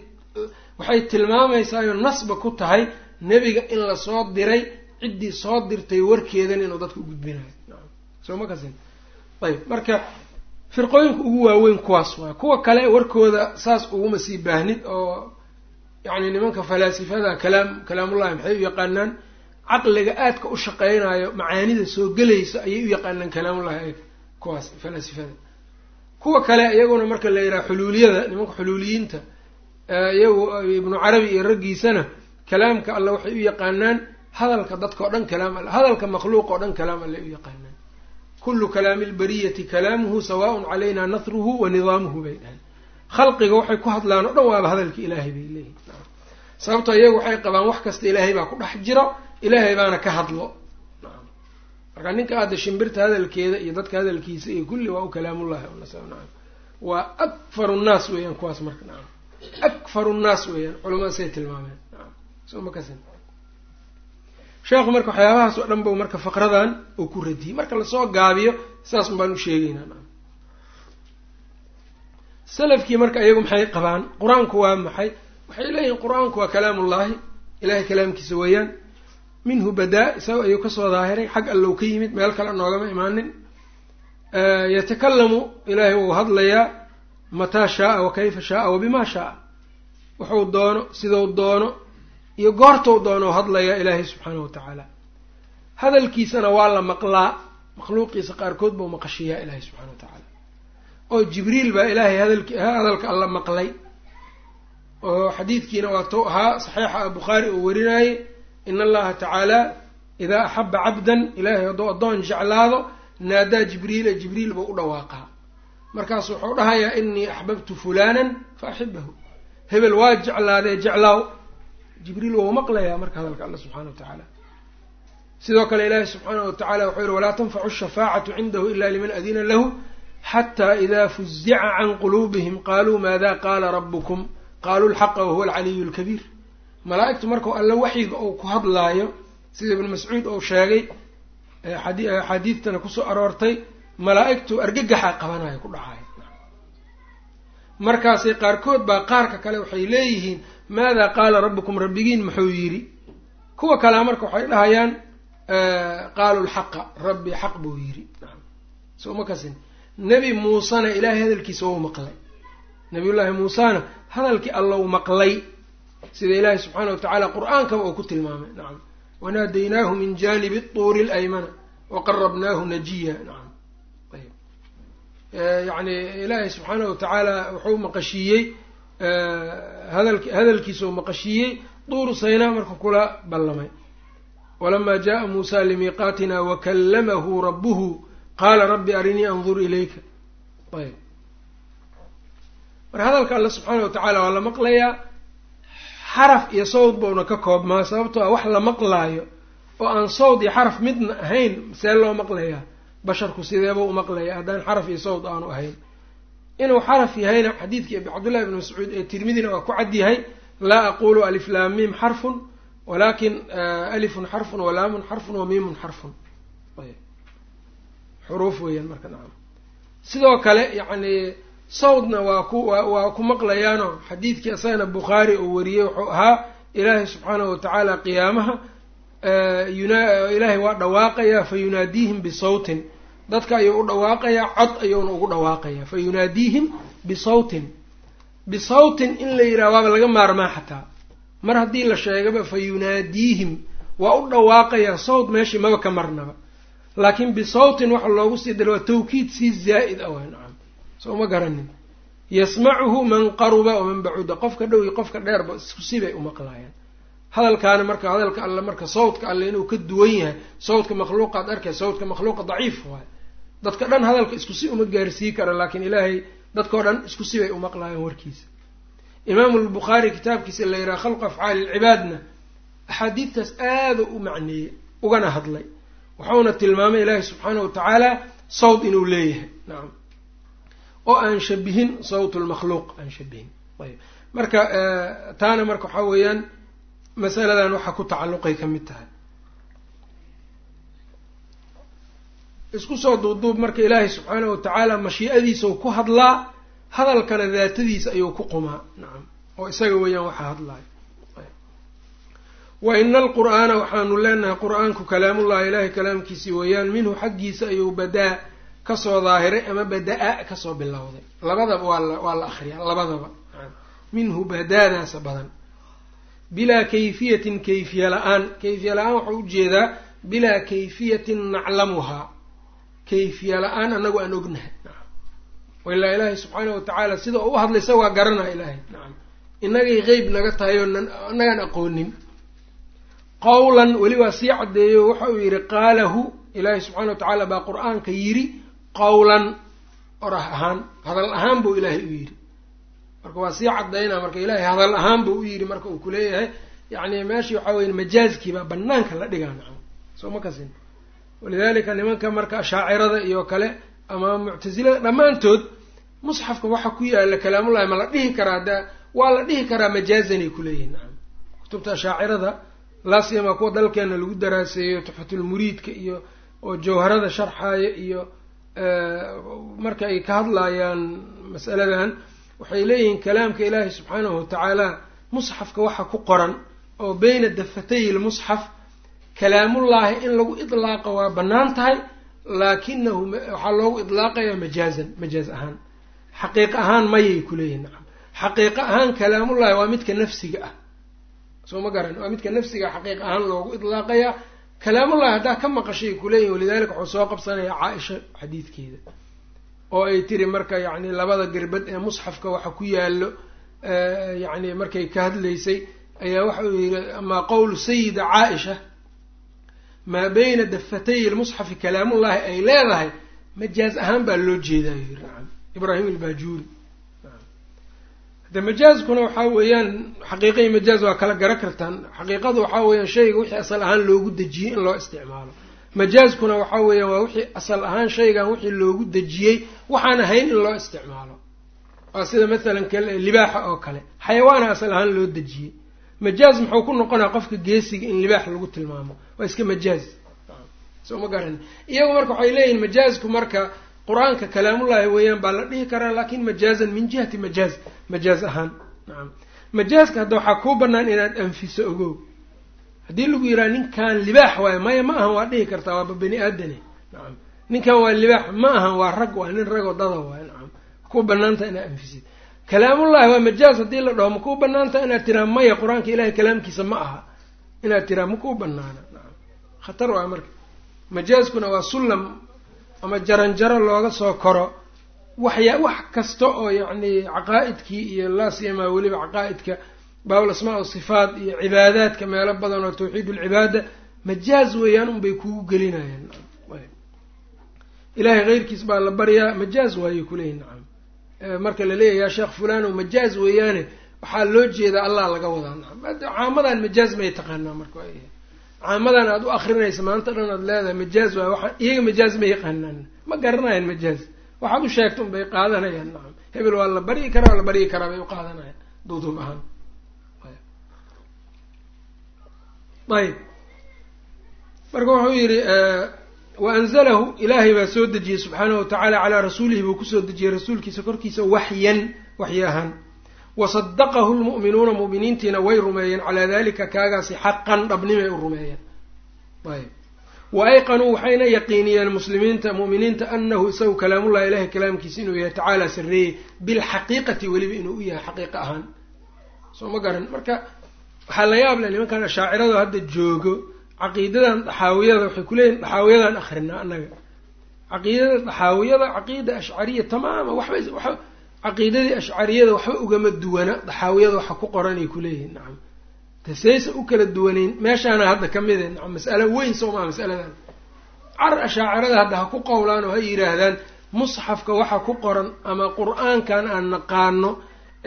waxay tilmaamaysaayoo nasba ku tahay nebiga in la soo diray ciddii soo dirtay warkeedan inuu dadka u gudbinayo soo ma kasin. Ayb marka firqooyinka ugu waaweyn kuwaas waay. Kuwa kale warkooda saas uguma sii baahnid oo yacni nimanka falaasifada kalaam kalaamullahi maxay u yaqaanaan caqliga aadka u shaqeynayo macaanida soo gelaysa ayay u yaqaanaan kalaamullahi kuwaas falaasifada kuwa kale iyaguna marka la yidhaha xuluuliyada nimanka xuluuliyiinta iyagu ibnu carabi iyo raggiisana kalaamka alle waxay u yaqaanaan hadalka dadka o dhan kalaam alle hadalka makhluuq oo dhan kalaam alle u yaqaanaan. Kullu kalaami lbariyati kalaamuhu sawaaun calayna nasruhu wa nidaamuhu bay dhahay. Khalqiga waxay ku hadlaan o dhan waaba hadalka ilaahay bay leeyihiin sababto iyagu waxay qabaan wax kasta ilaahay baa ku dhex jiro ilaahay baana ka hadlo. Marka ninka aada shimbirta hadalkeeda iyo dadka hadalkiisa iyo kulli waa u kalaamullahi naam. Waa akfaru nnaas weeyaan kuwaas marka nacam akfaru nnaas weeyaan culamada say tilmaameen naam. Soo ma kasin. Sheekhu marka waxyaabahaas oo dhan ba marka faqradan uu ku radiyey. Marka la soo gaabiyo saas un baan u sheegaynaa naam. Salafkii marka iyagu maxay qabaan? Qur'aanku waa maxay? Waxay leeyihiin qur'aanku waa kalaamullaahi. Ilahay kalaamkiisa weeyaan minhu badaa isaga ayuu ka soo daahiray. Xag allow ka yimid meel kale noogama imaanin. Yatakalamu ilaahay wuu hadlayaa mataa shaaa wa kayfa shaaa wa bimaa shaaa. Wuxuu doono sidou doono iyo goortou doono hadlayaa ilaahay subxaanahu watacaala hadalkiisana waa la maqlaa. Makhluuqiisa qaarkood buu maqashiyaa ilaahay subxana wa tacaala. Oo jibriil baa ilaahay hadalki hadalka alla maqlay. Oo xadiidkiina waa tou ahaa saxiixa bukhaari uu warinaayey in allaha tacaala idaa axaba cabdan ilaahay hadduu addoon jeclaado naadaa jibriila jibriil buu u dhawaaqaa markaasu wuxuu dhahayaa inii axbabtu fulanan fa axibahu hebel waa jeclaadee jeclaaw jibriil wau maqlayaa marka hadalka alla subxana wa tacaala sidoo kale ilaahi subxaanahu wa tacala wuxuu yihi walaa tanfacu shafaacatu cindahu ila liman adina lahu xata ida fuzica can quluubihim qaluu maada qaala rabukum qaaluu lxaqa wahuwa alcaliyu lkabiir malaa-igtu markau alle waxyiga uu ku hadlaayo sida ibnu mascuud uu sheegay axaadiidtana ku soo aroortay malaa-igtu argagaxa qabanayo ku dhacayo markaasay qaarkood baa qaarka kale waxay leeyihiin maada qaala rabbukum rabbigiin? Muxuu yidhi. Kuwa kalea marka waxay dhahayaan qaalu lxaqa rabbi xaq buu yidhi. Soo ma kasin. Nebi muusena ilaahay hadalkiisa wou maqlay. Nabiyullaahi muusena hadalkii allow maqlay sida ilaahi subxaana wa tacaala qur'aankaba uu ku tilmaamay. Nacam wanaadaynaahu min janibi tuuri laymana waqarabnaahu najiya. Nacam ayb yacni ilaahay subxaana wa tacaala wuxuu maqashiiyey hadalk hadalkiisau maqashiiyey duuru saynaa marka kula ballamay. Walamaa jaءa muusa limiiqaatina wakallamahu rabuhu qaala rabbi arinii andur ilayka. Ayb marka hadalka alle subxaana wa tacaala waa la maqlayaa xaraf iyo sawd bauna ka koobmaa sababtoo ah wax la maqlaayo oo aan sawd iyo xaraf midna ahayn see loo maqlayaa? Basharku sideeba u maqlaya haddaan xaraf iyo sawd aanu ahayn. Inuu xaraf yahayna xadiidkii cabdullahi ibni mascuud ee tirmidina waa ku cad yahay laa aqulu alif laam mim xarfun walakin alifun xarfun walaamun xarfun wa xarfun. Ayb xuruuf weeyaan marka nacam sidoo kale yacni sawdna waa ku waa ku maqlayaano. Xadiidkii isagana bukhaari uu wariyey wuxuu ahaa ilaahay subxaanahu watacaala qiyaamaha ilaahay waa dhawaaqayaa fa yunaadiihim bisawtin. Dadka ayuu u dhawaaqayaa cod ayuuna ugu dhawaaqayaa fa yunaadiihim bisawtin. Bisawtin in la yidhaha waaba laga maarmaa xataa. Mar haddii la sheegaba fa yunaadiihim waa u dhawaaqayaa sawt meeshii maba ka marnaba. Laakiin bisawtin waxa loogu sii dara waa tawkiid sii zaa'id ah soo ma garanin. Yasmacuhu man qaruba waman bacuda qofka dhow iyo qofka dheerba isku sibay u maqlaayaan. Hadalkaana marka hadalka alle marka sawdka alle inuu ka duwan yahay sawdka makhluuqaad arkay sawdka makhluuqa daciif waay. Dadka dhan hadalka isku si uma gaarsii kara laakiin ilaahay dadkao dhan isku sibay u maqlaayaan warkiisa. Imaamu lbukhaari kitaabkiisa la yidhaha khalqu afcaali lcibaadna axaadiidtaas aada u macneeyey ugana hadlay. Waxauna tilmaamay ilaahi subxaana wa tacaala sawd inuu leeyahay. Nacam oo aan shabihin sawt lmakhluuq aan shabihin. Ayb. Marka eh, taana marka waxaa weeyaan masaladan waxa ku tacalluqay ka mid tahay. Isku soo duubduub marka ilaahay subxaanahu watacaala mashiicadiisa u ku hadlaa hadalkana daatadiisa ayuu ku qumaa. Nacam oo isaga weeyaan waxa hadlaay wa ina alqur'aana waxaanu leenahay qur'aanku kalaamullahi ilaahay kalaamkiisii weeyaan minhu xaggiisa ayuu badaa ka soo daahiray ama badaa ka soo bilowday. Labadaba waa la akriyaa labadaba. Minhu badaadaasa badan. Bilaa kayfiyatin kayfiya la'aan. Kayfiya la'aan waxau u jeedaa bilaa kayfiyatin naclamuhaa kayfiya la'aan anagu aan ognahay. Ilaa ilaahay subxaanahu watacaala sida u hadlaysa waa garanaya ilaahay. Nacam inagay qeyb naga tahay oo inagaan aqoonin. Qawlan weli waa sii caddeeyo waxa uu yidhi qaalahu ilaahay subxana wa tacaala baa qur'aanka yidhi qawlan orah ahaan hadal ahaan buu ilaahay u yidhi. Marka waa sii caddaynaa marka ilaahay hadal ahaan buu u yidhi marka uu kuleeyahay yacni meeshii waxaa weye majaazkiibaa banaanka la dhigaa nacam. Soo ma kasin. Walidalika nimanka marka ashaacirada iyo kale ama muctasilada dhammaantood musxafka waxa ku yaalla kalaamullahi ma la dhihi karaa da waa la dhihi karaa majaazanay kuleeyihin nacam. Kutubta ashaacirada laasiyama kuwa dalkeena lagu daraaseeyo tuxfatulmuriidka iyo oo jawharada sharxaaya iyo marka ay ka hadlayaan masaladan waxay leeyihiin kalaamka ilaahi subxaanahu watacaala musxafka waxa ku qoran oo beyna dafatay lmusxaf kalaamullaahi in lagu idlaaqa waa bannaan tahay laakinahu waxaa loogu idlaaqayaa majaazan majaaz ahaan. Xaqiiq ahaan mayay kuleeyihin nacam xaqiiqo ahaan kalaamullahi waa midka nafsiga ah. Soo ma garan waa midka nafsiga xaqiiq ahaan loogu idlaaqayaa kalaamullahi haddaa ka maqashay kuleeyihin walidalika wuxuu soo qabsanayaa caaisha xadiidkeeda oo ay tiri marka yacni labada gerbad ee musxafka waxa ku yaalo yacni markay ka hadlaysay ayaa waxa uu yihi amaa qowlu sayida caaisha maa beyna dafatay lmusxafi kalaamullahi ay leedahay majaaz ahaan baa loo jeedaa yiri ibraahim albaajuuri de majaazkuna waxaa weeyaan xaqiiqa iyo majaaz waa kala gara kartaan. Xaqiiqadu waxaa weeyaan shayga wixii asal ahaan loogu dejiyey in loo isticmaalo. Majaazkuna waxaa weeyaan waa wixii asal ahaan shaygan wixii loogu dejiyey waxaan ahayn in loo isticmaalo. Waa sida mathalan libaaxa oo kale. Xayawaana asal ahaan loo dejiyey. Majaaz muxuu ku noqonaya qofka geesiga in libaax lagu tilmaamo. Waa iska majaaz. Soo ma garan iyagu marka waxay leeyihiin majaazku marka qur'aanka kalaamullahi weeyaan baa la dhihi karaa laakiin majaazan min jihati majaaz majaaz ahaan. Nacam majaazka hadda waxaa kuu banaan inaad anfiso ogow. Haddii lagu yidhaha ninkan libaax waayo maya ma ahan waa dhihi kartaa waaba bani aadane nacam ninkan waa libaax ma ahan waa rag waa nin ragoo dada waay nacam kuu banaanta inaad anfisid. Kalaamullahi waa majaaz haddii la dhaho ma kuu banaanta inaad tiraa maya qur'aanka ilahay kalaamkiisa ma aha. Inaad tiraa ma kuu banaana nacam khatar waa marka. Majaazkuna waa sullam ama jaranjaro looga soo koro waxya wax kasta oo yacni caqaa'idkii iyo laasiyamaa weliba caqaa'idka baabul asmaa o sifaat iyo cibaadaadka meelo badan oo tawxiid ulcibaada majaaz weeyaan unbay kugu gelinayaan. Ilahay keyrkiis baa la baryaa majaaz waayay kuleeyihin nacam marka la leeyahy yaa sheekh fulano majaaz weeyaane waxaa loo jeedaa allah laga wadaa nacam caamadan majaaz may taqaanaa marka caamadan aada u akrinaysa maanta dhan aad leedahay majaaz waay waaa iyaga majaaz ma yaqaanaan. Ma garanayaan majaaz waxaad u sheegta un bay qaadanayaan nacam hebel waa la baryi karaa waa la baryi karaa bay u qaadanayaan. Duuduub ahaan. Ayb. Marka wuxuu yidhi wa anzalahu ilaahay baa soo dejiyey subxaanahu watacaala calaa rasuulihi buu ku soo dejiyey rasuulkiisa korkiisa waxyan waxyi ahaan wasadaqahu lmu'minuuna mu'miniintiina way rumeeyeen calaa dalika kaagaasi xaqan dhabnimay u rumeeyeen. Ayb wa ayqanuu waxayna yaqiiniyeen muslimiinta mu'miniinta anahu isagu kalaamullahi ilahay kalaamkiisa inuu yahay tacaala sarreeyey bilxaqiiqati weliba inuu u yahay xaqiiqa ahaan. Soo ma garan. Marka waxaa la yaab leh nimankan ashaaciradu hadda joogo caqiidadan dhaxaawiyada waxay kuleeyihin dhaxaawiyadan akrinaa annaga. Caqiidada dhaxaawiyada caqiida ashcariya tamaama waxba wa caqiidadii ashcariyada waxba ugama duwana dhaxaawiyada waxa ku qoranay kuleeyihin nacam taseysa u kala duwaneyn meeshaana hadda ka mid e nacam mas'alo weyn soo maa masaladan. Car ashaacirada hadda ha ku qowlaan oo ha yidhaahdaan musxafka waxa ku qoran ama qur'aankan aan naqaano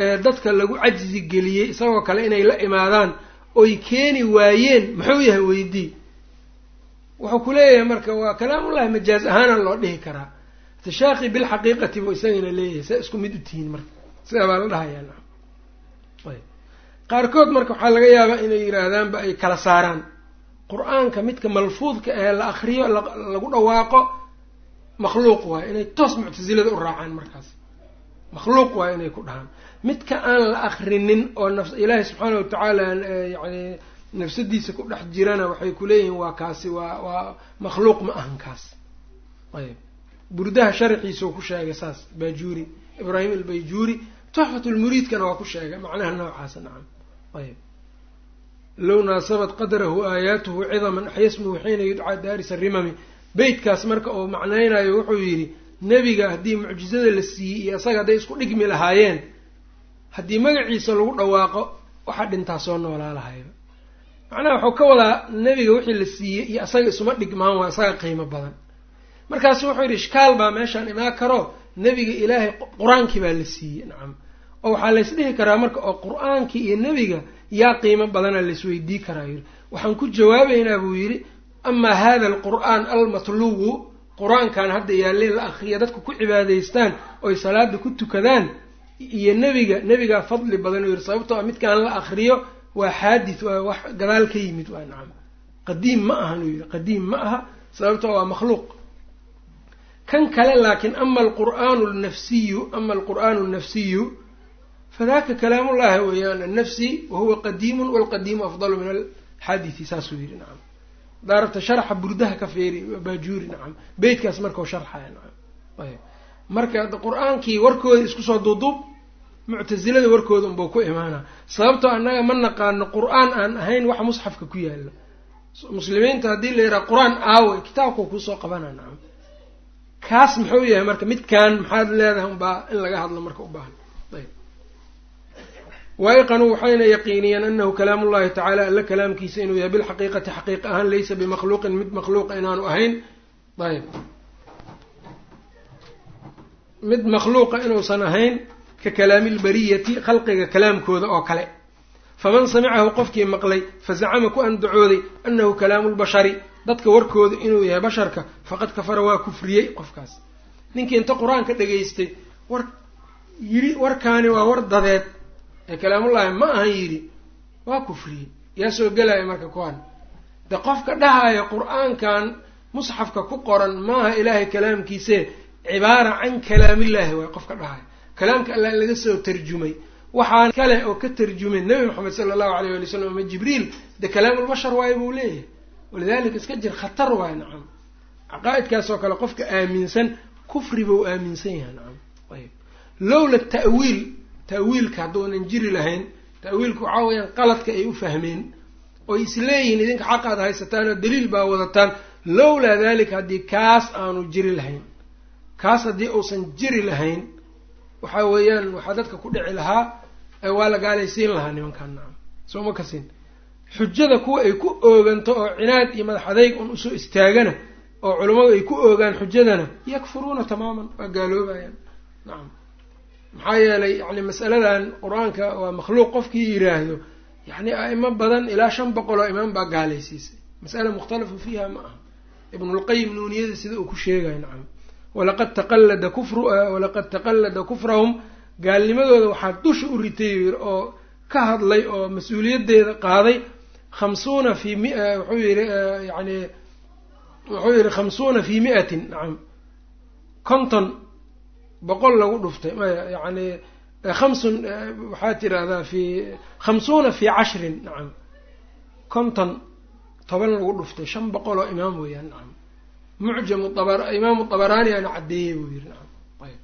ee dadka lagu cajzi geliyey isagoo kale inay la imaadaan oy keeni waayeen muxuu yahay weydii? Wuxuu ku leeyahay marka waa kalaamullahi majaaz ahaana loo dhihi karaa tashaaqi bilxaqiiqati buu isagana leeyahay saa isku mid u tihiin marka. Sidaa baa la dhahayaa qaarkood marka waxaa laga yaabaa inay yidhaahdaanba ay kala saaraan. Qur'aanka midka malfuudka ee la akriyo lagu dhawaaqo makhluuq waayo inay toos muctasilada u raacaan markaas. Makhluuq waayo inay ku dhahaan. Midka aan la akrinin oo naf ilaahay subxaana watacaala yani nafsadiisa ku dhex jirana waxay kuleeyihiin waa kaasi waa waa makhluuq ma ahan kaas. Ayb burdaha sharxiisa ku sheegay saas baajuuri ibraahim albayjuuri tuxfat lmuriidkana waa ku sheegay macnaha noocaasa nacam ayb low naasabat qadrahu aayaatuhu cidaman axyasmuhu xiina yudcaa daarisa rimami. Beytkaas marka uu macnaynayo wuxuu yidhi nebiga haddii mucjizada la siiyey iyo isaga hadday isku dhigmi lahaayeen haddii magaciisa lagu dhawaaqo waxaa dhintaa soo noolaa lahayba macnaha waxuu ka wadaa nebiga wixii la siiyey iyo isaga isuma dhigmaan waa isaga qiimo badan markaasu wuxuu yidhi ishkaal baa meeshaan imaan karo nebiga ilaahay qur'aankii baa la siiyey. Nacam. Oo waxaa laysdhihi karaa marka oo qur'aankii iyo nebiga yaa qiimo badana laisweydii karaa yidhi. Waxaan ku jawaabeynaa buu yidhi amaa hada alqur'aan almatlubu qur'aankan hadda yaalle la akriya dadku ku cibaadaystaan oy salaada ku tukadaan iyo nebiga nebigaa fadli badan u yidhi sababtoo a midkaan la akriyo waa xaadith waa wax gadaal ka yimid waa nacam. Qadiim ma ahan uu yidhi. Qadiim ma aha sababtoo waa makhluuq kan kale laakiin ama alqur'aanu lnafsiyu ama alqur'aanu alnafsiyu fadaka kalaamullahi weeyaan annafsi wahuwa qadiimun walqadiimu afdalu min alxaadithi saasuu yidhi nacam. Daarabta sharxa burdaha ka feeri baajuuri nacam. Beytkaas markau sharxaya nacam. Ayb marka qur'aankii warkooda isku soo duuduub muctasilada warkooda unbau ku imaana sababtoo annaga ma naqaano qur'aan aan ahayn wax musxafka ku yaalo muslimiinta haddii la yidhaha qur'aan aawe kitaabku kuusoo qabana nacam kaas muxuu yahay marka midkan maxaad leedahay unbaa in laga hadlo marka u baahan. Ayb. Waayiqanuu waxayna yaqiiniyeen anahu kalaamu llahi tacaala alla kalaamkiisa inuu yahay bilxaqiiqati xaqiiqa ahaan laysa bimakhluuqin mid makhluuqa inaanu ahayn. Ayb. Mid makhluuqa inuusan ahayn ka kalaami lbariyati khalqiga kalaamkooda oo kale. Faman samicahu qofkii maqlay fazacama ku andacooday anahu kalaamu lbashari dadka warkooda inuu yahay basharka faqad kafara waa kufriyey qofkaas. Ninkii inta qur'aanka dhegaystay war yidhi warkaani waa war dadeed ee kalaamullaahi ma ahan yidhi waa kufriyey. Yaa soo gelaya marka kuwan de qofka dhahaya qur'aankan musxafka ku qoran maaha ilaahay kalaamkiise cibaara can kalaamillaahi waay qofka dhahaya kalaamka allah laga soo tarjumay. Waxaan kale oo ka tarjumay nebi moxamed sala allahu alayh wali slam ama jibriil de kalaamulbashar waayo buu leeyahay walidalika iska jir khatar waayo nacam caqaa-idkaas kale qofka aaminsan kufri buu aaminsan yahay nacam ayb lowla ta'wiil ta'wiilka hadduunan jiri lahayn ta'wiilka waxaa weyaan qaladka ay u fahmeen oy isleeyihiin idinka xaqaad haysataan oo daliil baa wadataan lowlaa dalika haddii kaas aanu jiri lahayn kaas haddii uusan jiri lahayn waxaa weeyaan waxaa dadka ku dhici lahaa waa la gaalaysiin lahaa nimankan nacam soo ma kasin xujada kuwa ay ku ooganto oo cinaad iyo madax adayg un u soo istaagana oo culammadu ay ku oogaan xujadana yakfuruuna tamaaman waa gaaloobayaan. Nacam maxaa yeelay yani masaladan qur'aanka waa makhluuq qofkii yiraahdo yacni a'imo badan ilaa shan boqol oo imaam baa gaalaysiisay. Mas'ala mukhtalafun fiiha ma aha. Ibnulqayim nuuniyada sida uu ku sheegayo nacam walaqad taqallada kufru walaqad taqallada kufrahum gaalnimadooda waxaa dusha u ritay oo ka hadlay oo mas'uuliyaddeeda qaaday khamsuuna fi mi wuxuu yihi yani wuxuu yihi khamsuuna fi mi'atin nacam konton boqol lagu dhuftay maya yani khamsun waxaa tirahdaa fi khamsuuna fi cashrin nacam konton toban lagu dhuftay shan boqol oo imaam weeyaan nacam mucjamu imaamu dabaraani ana caddeeyey buu yiri nacam ayb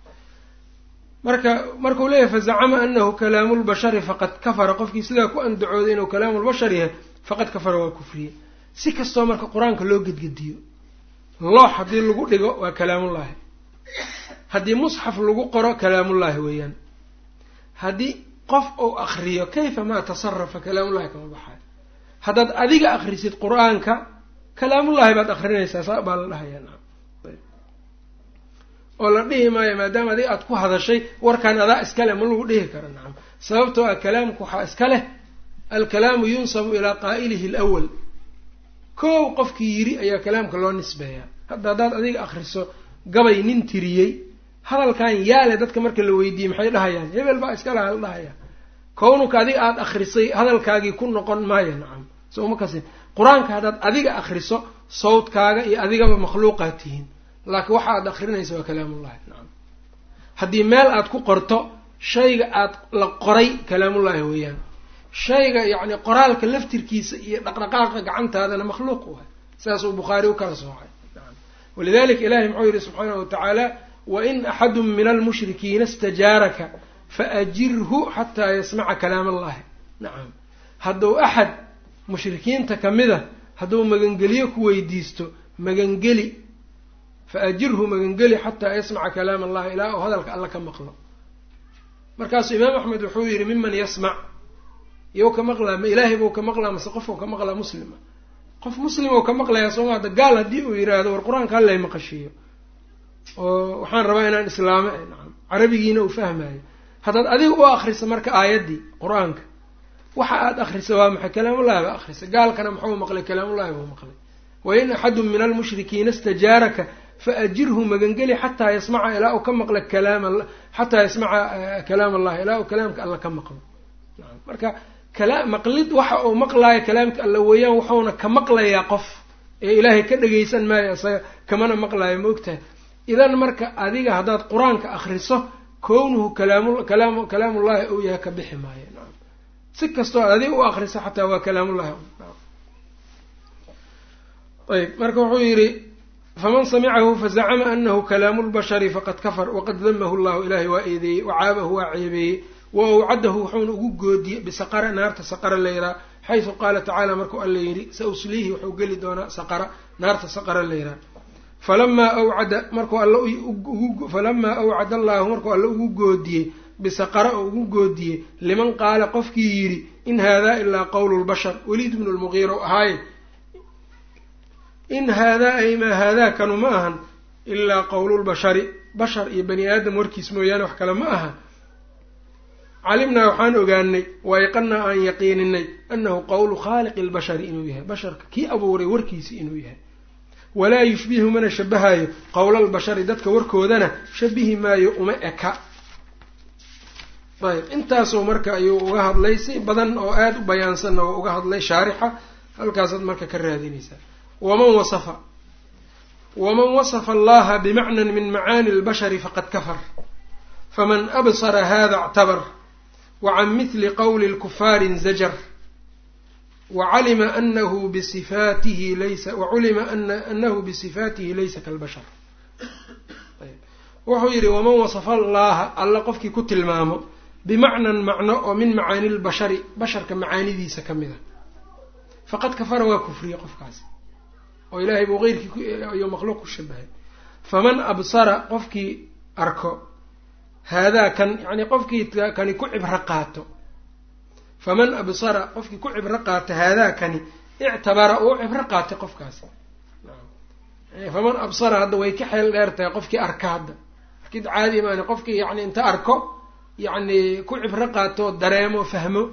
marka markuu leeyahay fazacama anahu kalaamu lbashari faqad kafara qofkii sidaa ku andacooday inuu kalaamu lbashar yahay faqad kafara waa kufriye. Si kastoo marka qur'aanka loo gedgediyo loox haddii lagu dhigo waa kalaamullaahi. Haddii musxaf lagu qoro kalaamullaahi weeyaan. Haddii qof uu akriyo kayfa maa tasarafa kalaamullahi kama baxayo. Haddaad adiga akrisid qur'aanka kalaamullaahi baad akrinaysaa saa baa la dhahayaa nacam oo la dhihi maayo maadaama adiga aada ku hadashay warkan adaa iskale ma lagu dhihi karo nacam sababtoo ah kalaamku waxaa iska leh alkalaamu yunsabu ilaa qaa'ilihi alawal kow qofkii yiri ayaa kalaamka loo nisbeeyaa. Hadda haddaad adiga akriso gabay nin tiriyey hadalkan yaale dadka marka la weydiiyey maxay dhahayaan? Hebel baa iska laha la dhahaya kownuka adiga aada akrisay hadalkaagii ku noqon maayo nacam. Soo ma kasin. Qur'aanka haddaad adiga akriso sawdkaaga iyo adigaba makhluuqaad tihiin. Laakiin waxa aad akrinaysa waa kalaamullahi nacam. Haddii meel aad ku qorto shayga aad la qoray kalaamullahi weeyaan shayga yacni qoraalka laftirkiisa iyo dhaqdhaqaaqa gacantaadana makhluuq waay saasuu bukhaari u kala soocay walidalika ilahi muxuu yihi subxaanahu watacaala wain axadu min almushrikiina istajaaraka faajirhu xataa yasmaca kalaam allahi nacam hadduu axad mushrikiinta ka mid a hadduu magangeliyo ku weydiisto magangeli faajirhu magangeli xataa yasmaca kalaam allahi ilaa uu hadalka alla ka maqlo. Markaasuu imaam axmed wuxuu yihi miman yasmac iyow ka maqlaa ma ilaahay bou ka maqlaa mase qofou ka maqlaa muslima. Qof muslim oo ka maqlayaa sooma hadda gaal haddii uu yidhaahdo war qur'aanka hallay maqashiiyo oo waxaan rabaa inaan islaamo nacam carabigiina uu fahmayo haddaad adiga u akrisa marka aayaddii qur'aanka waxa aad akrisa waa maxay? Kalaamullahi baa akrisa gaalkana muxuu maqlay? Kalaamullahi buu maqlay. Wain axadun min almushrikiina istajaaraka faajirhu magangeli xataa yasmaca ilaa uu ka maqla kalaam xataa yasmaca kalaam allahi ilaa uu kalaamka alla ka maqlo. Marka maqlid waxa uu maqlaayo kalaamka alla weeyaan waxauna ka maqlayaa qof. Ee ilaahay ka dhagaysan maayo isaga kamana maqlaayo ma ogtahay? Idan marka adiga haddaad qur'aanka akriso kownuhu kalaam kalaam kalaamullahi ou yahay ka bixi maayo. Nacam si kastoo ad adiga u akriso xataa waa kalaamullahi ayb marka wuxuu yidhi faman samicahu fazacama anahu kalaamu lbashari faqad kafar waqad damahu llahu ilahay waa eedeeyey wacaabahu waa ceebeeyey wa awcadahu wuxuuna ugu goodiyey bisaqara naarta saqara layraa xaysu qaala tacaala markuu alla yidhi sa usliihi wuxuu geli doonaa saqara naarta saqara layraa falamaa awcada markuu alla falamaa awcada allahu markuu alla ugu goodiyey bisaqara oo ugu goodiyey liman qaala qofkii yidhi in haadaa ilaa qowlu lbashar weliid bnu lmuqiira o ahaaye. In haadaa ay maa haadaa kanu ma ahan ilaa qowlulbashari bashar iyo bani aadam warkiis mooyaane wax kale ma aha calimnaa waxaan ogaanay wayqanaa aan yaqiininay annahu qowlu khaaliqi lbashari inuu yahay. Basharka kii abuuray warkiisi inuu yahay. Walaa yushbihu mana shabahayo qowlalbashari dadka warkoodana shabihi maayo uma eka. Ayb intaasoo marka ayuu uga hadlay si badan oo aada u bayaansanna oo uga hadlay shaarixa halkaasaad marka ka raadinaysaa. Waman wasafa waman wasafa allaha bimacnan min macaani lbashari faqad kafar. Faman absara hada اctabar wacan mithli qowli lkufaari inzajar wacalima anahu bisifaatihi laysa waculima anahu bisifaatihi laysa kalbashar. Wuxuu yidhi waman wasafa allaha alla qofkii ku tilmaamo bimacnan macno oo min macaani lbashari basharka macaanidiisa ka mid a faqad kafara waa kufriye qofkaasi. Oo ilaahay buu keyrkii iyo makhluuq ku shabahay faman absara qofkii arko haadaa kan yacni qofkii kani ku cibro qaato faman absara qofkii ku cibro qaato haadaa kani ictabara uu cibro qaatay qofkaasi faman absara hadda way ka xeel dheer tahay qofkii arka hadda arkid caadi maani qofkii yacni inta arko yacni ku cibro qaato dareemo fahmo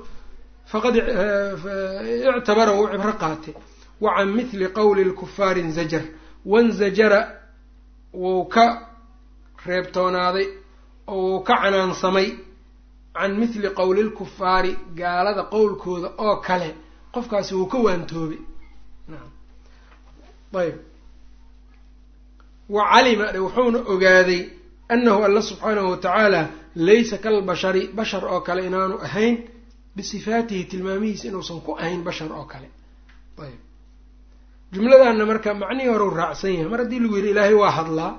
faqad ictabara wuu cibro qaatay wacan mithli qowli lkufaari inzajar wanzajara wuu ka reebtoonaaday wuu ka canaansamay can mithli qowli lkufaari gaalada qowlkooda oo kale qofkaasi wuu ka waantoobay. Ayb wa calima wuxuuna ogaaday annahu alla subxaanahu watacaala laysa kalbashari bashar oo kale inaanu ahayn bisifaatihi tilmaamihiisa inuusan ku ahayn bashar oo kale. Ayb jumladaana marka macnihii horeu raacsan yahay. Mar haddii lagu yidhi ilaahay waa hadlaa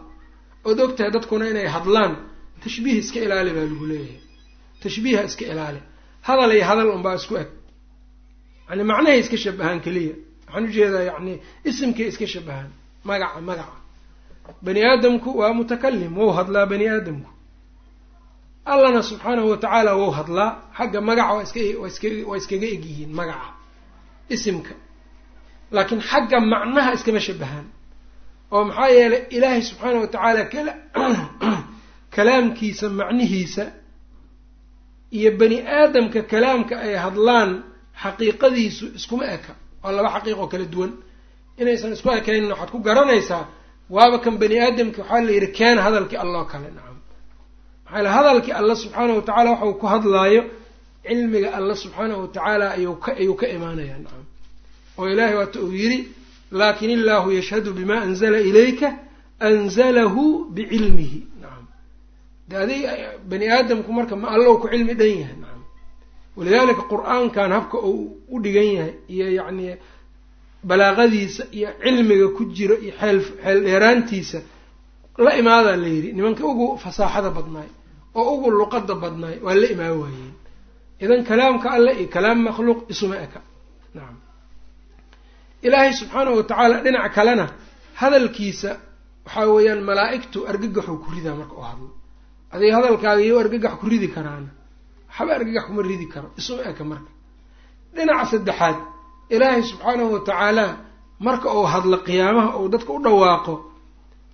ood ogtahay dadkuna inay hadlaan tashbiih iska ilaali baa lagu leeyahay tashbiiha iska ilaali hadal iyo hadal unbaa isku eg yani macnahay iska shabahaan keliya waxaan u jeedaa yani isimkay iska shabahaan magaca magaca bani aadamku waa mutakalim wou hadlaa bani aadamku allana subxaanahu watacaala wou hadlaa xagga magaca waa iska waa iska waa iskaga egyihiin magaca isimka laakiin xagga macnaha iskama shabahaan oo maxaa yeelay ilaahay subxaana wa tacaala kala kalaamkiisa macnihiisa iyo bani aadamka kalaamka ay hadlaan xaqiiqadiisu iskuma eka. Waa laba xaqiiqoo kala duwan. Inaysan isku ekaynin waxaad ku garanaysaa waaba kan bani aadamki waxaa la yidhi keena hadalkii alloo kale. Nacam maxaa hadalkii alla subxaana wa tacaala waxa uu ku hadlaayo cilmiga alla subxaanahu wa tacaala ayuu ka imaanayaa. Nacam oo ilaahay waata uu yidhi laakin illaahu yashhadu bima anzala ilayka anzalahu bicilmihi de adig bani aadamku marka ma allow ku cilmi dhan yahay nacam walidaalika qur'aankan habka uu u dhigan yahay iyo yacni balaaqadiisa iyo cilmiga ku jiro iyo xeel xeel dheeraantiisa la imaadaa la yidhi nimanka ugu fasaaxada badnaay oo ugu luqada badnaay waa la imaan waayeen idan kalaamka alle iyo kalaam makhluuq isuma eka. Nacam ilaahay subxaanahu watacaala dhinac kalena hadalkiisa waxaa weeyaan malaa-igtu argagaxuu ku ridaa marka u hadlo adiga hadalkaaga iyo argagax ku ridi karaana waxba argagax kuma ridi karo. Isuma eka marka. Dhinaca saddexaad ilaahay subxaanahu watacaala marka uu hadlo qiyaamaha uu dadka u dhawaaqo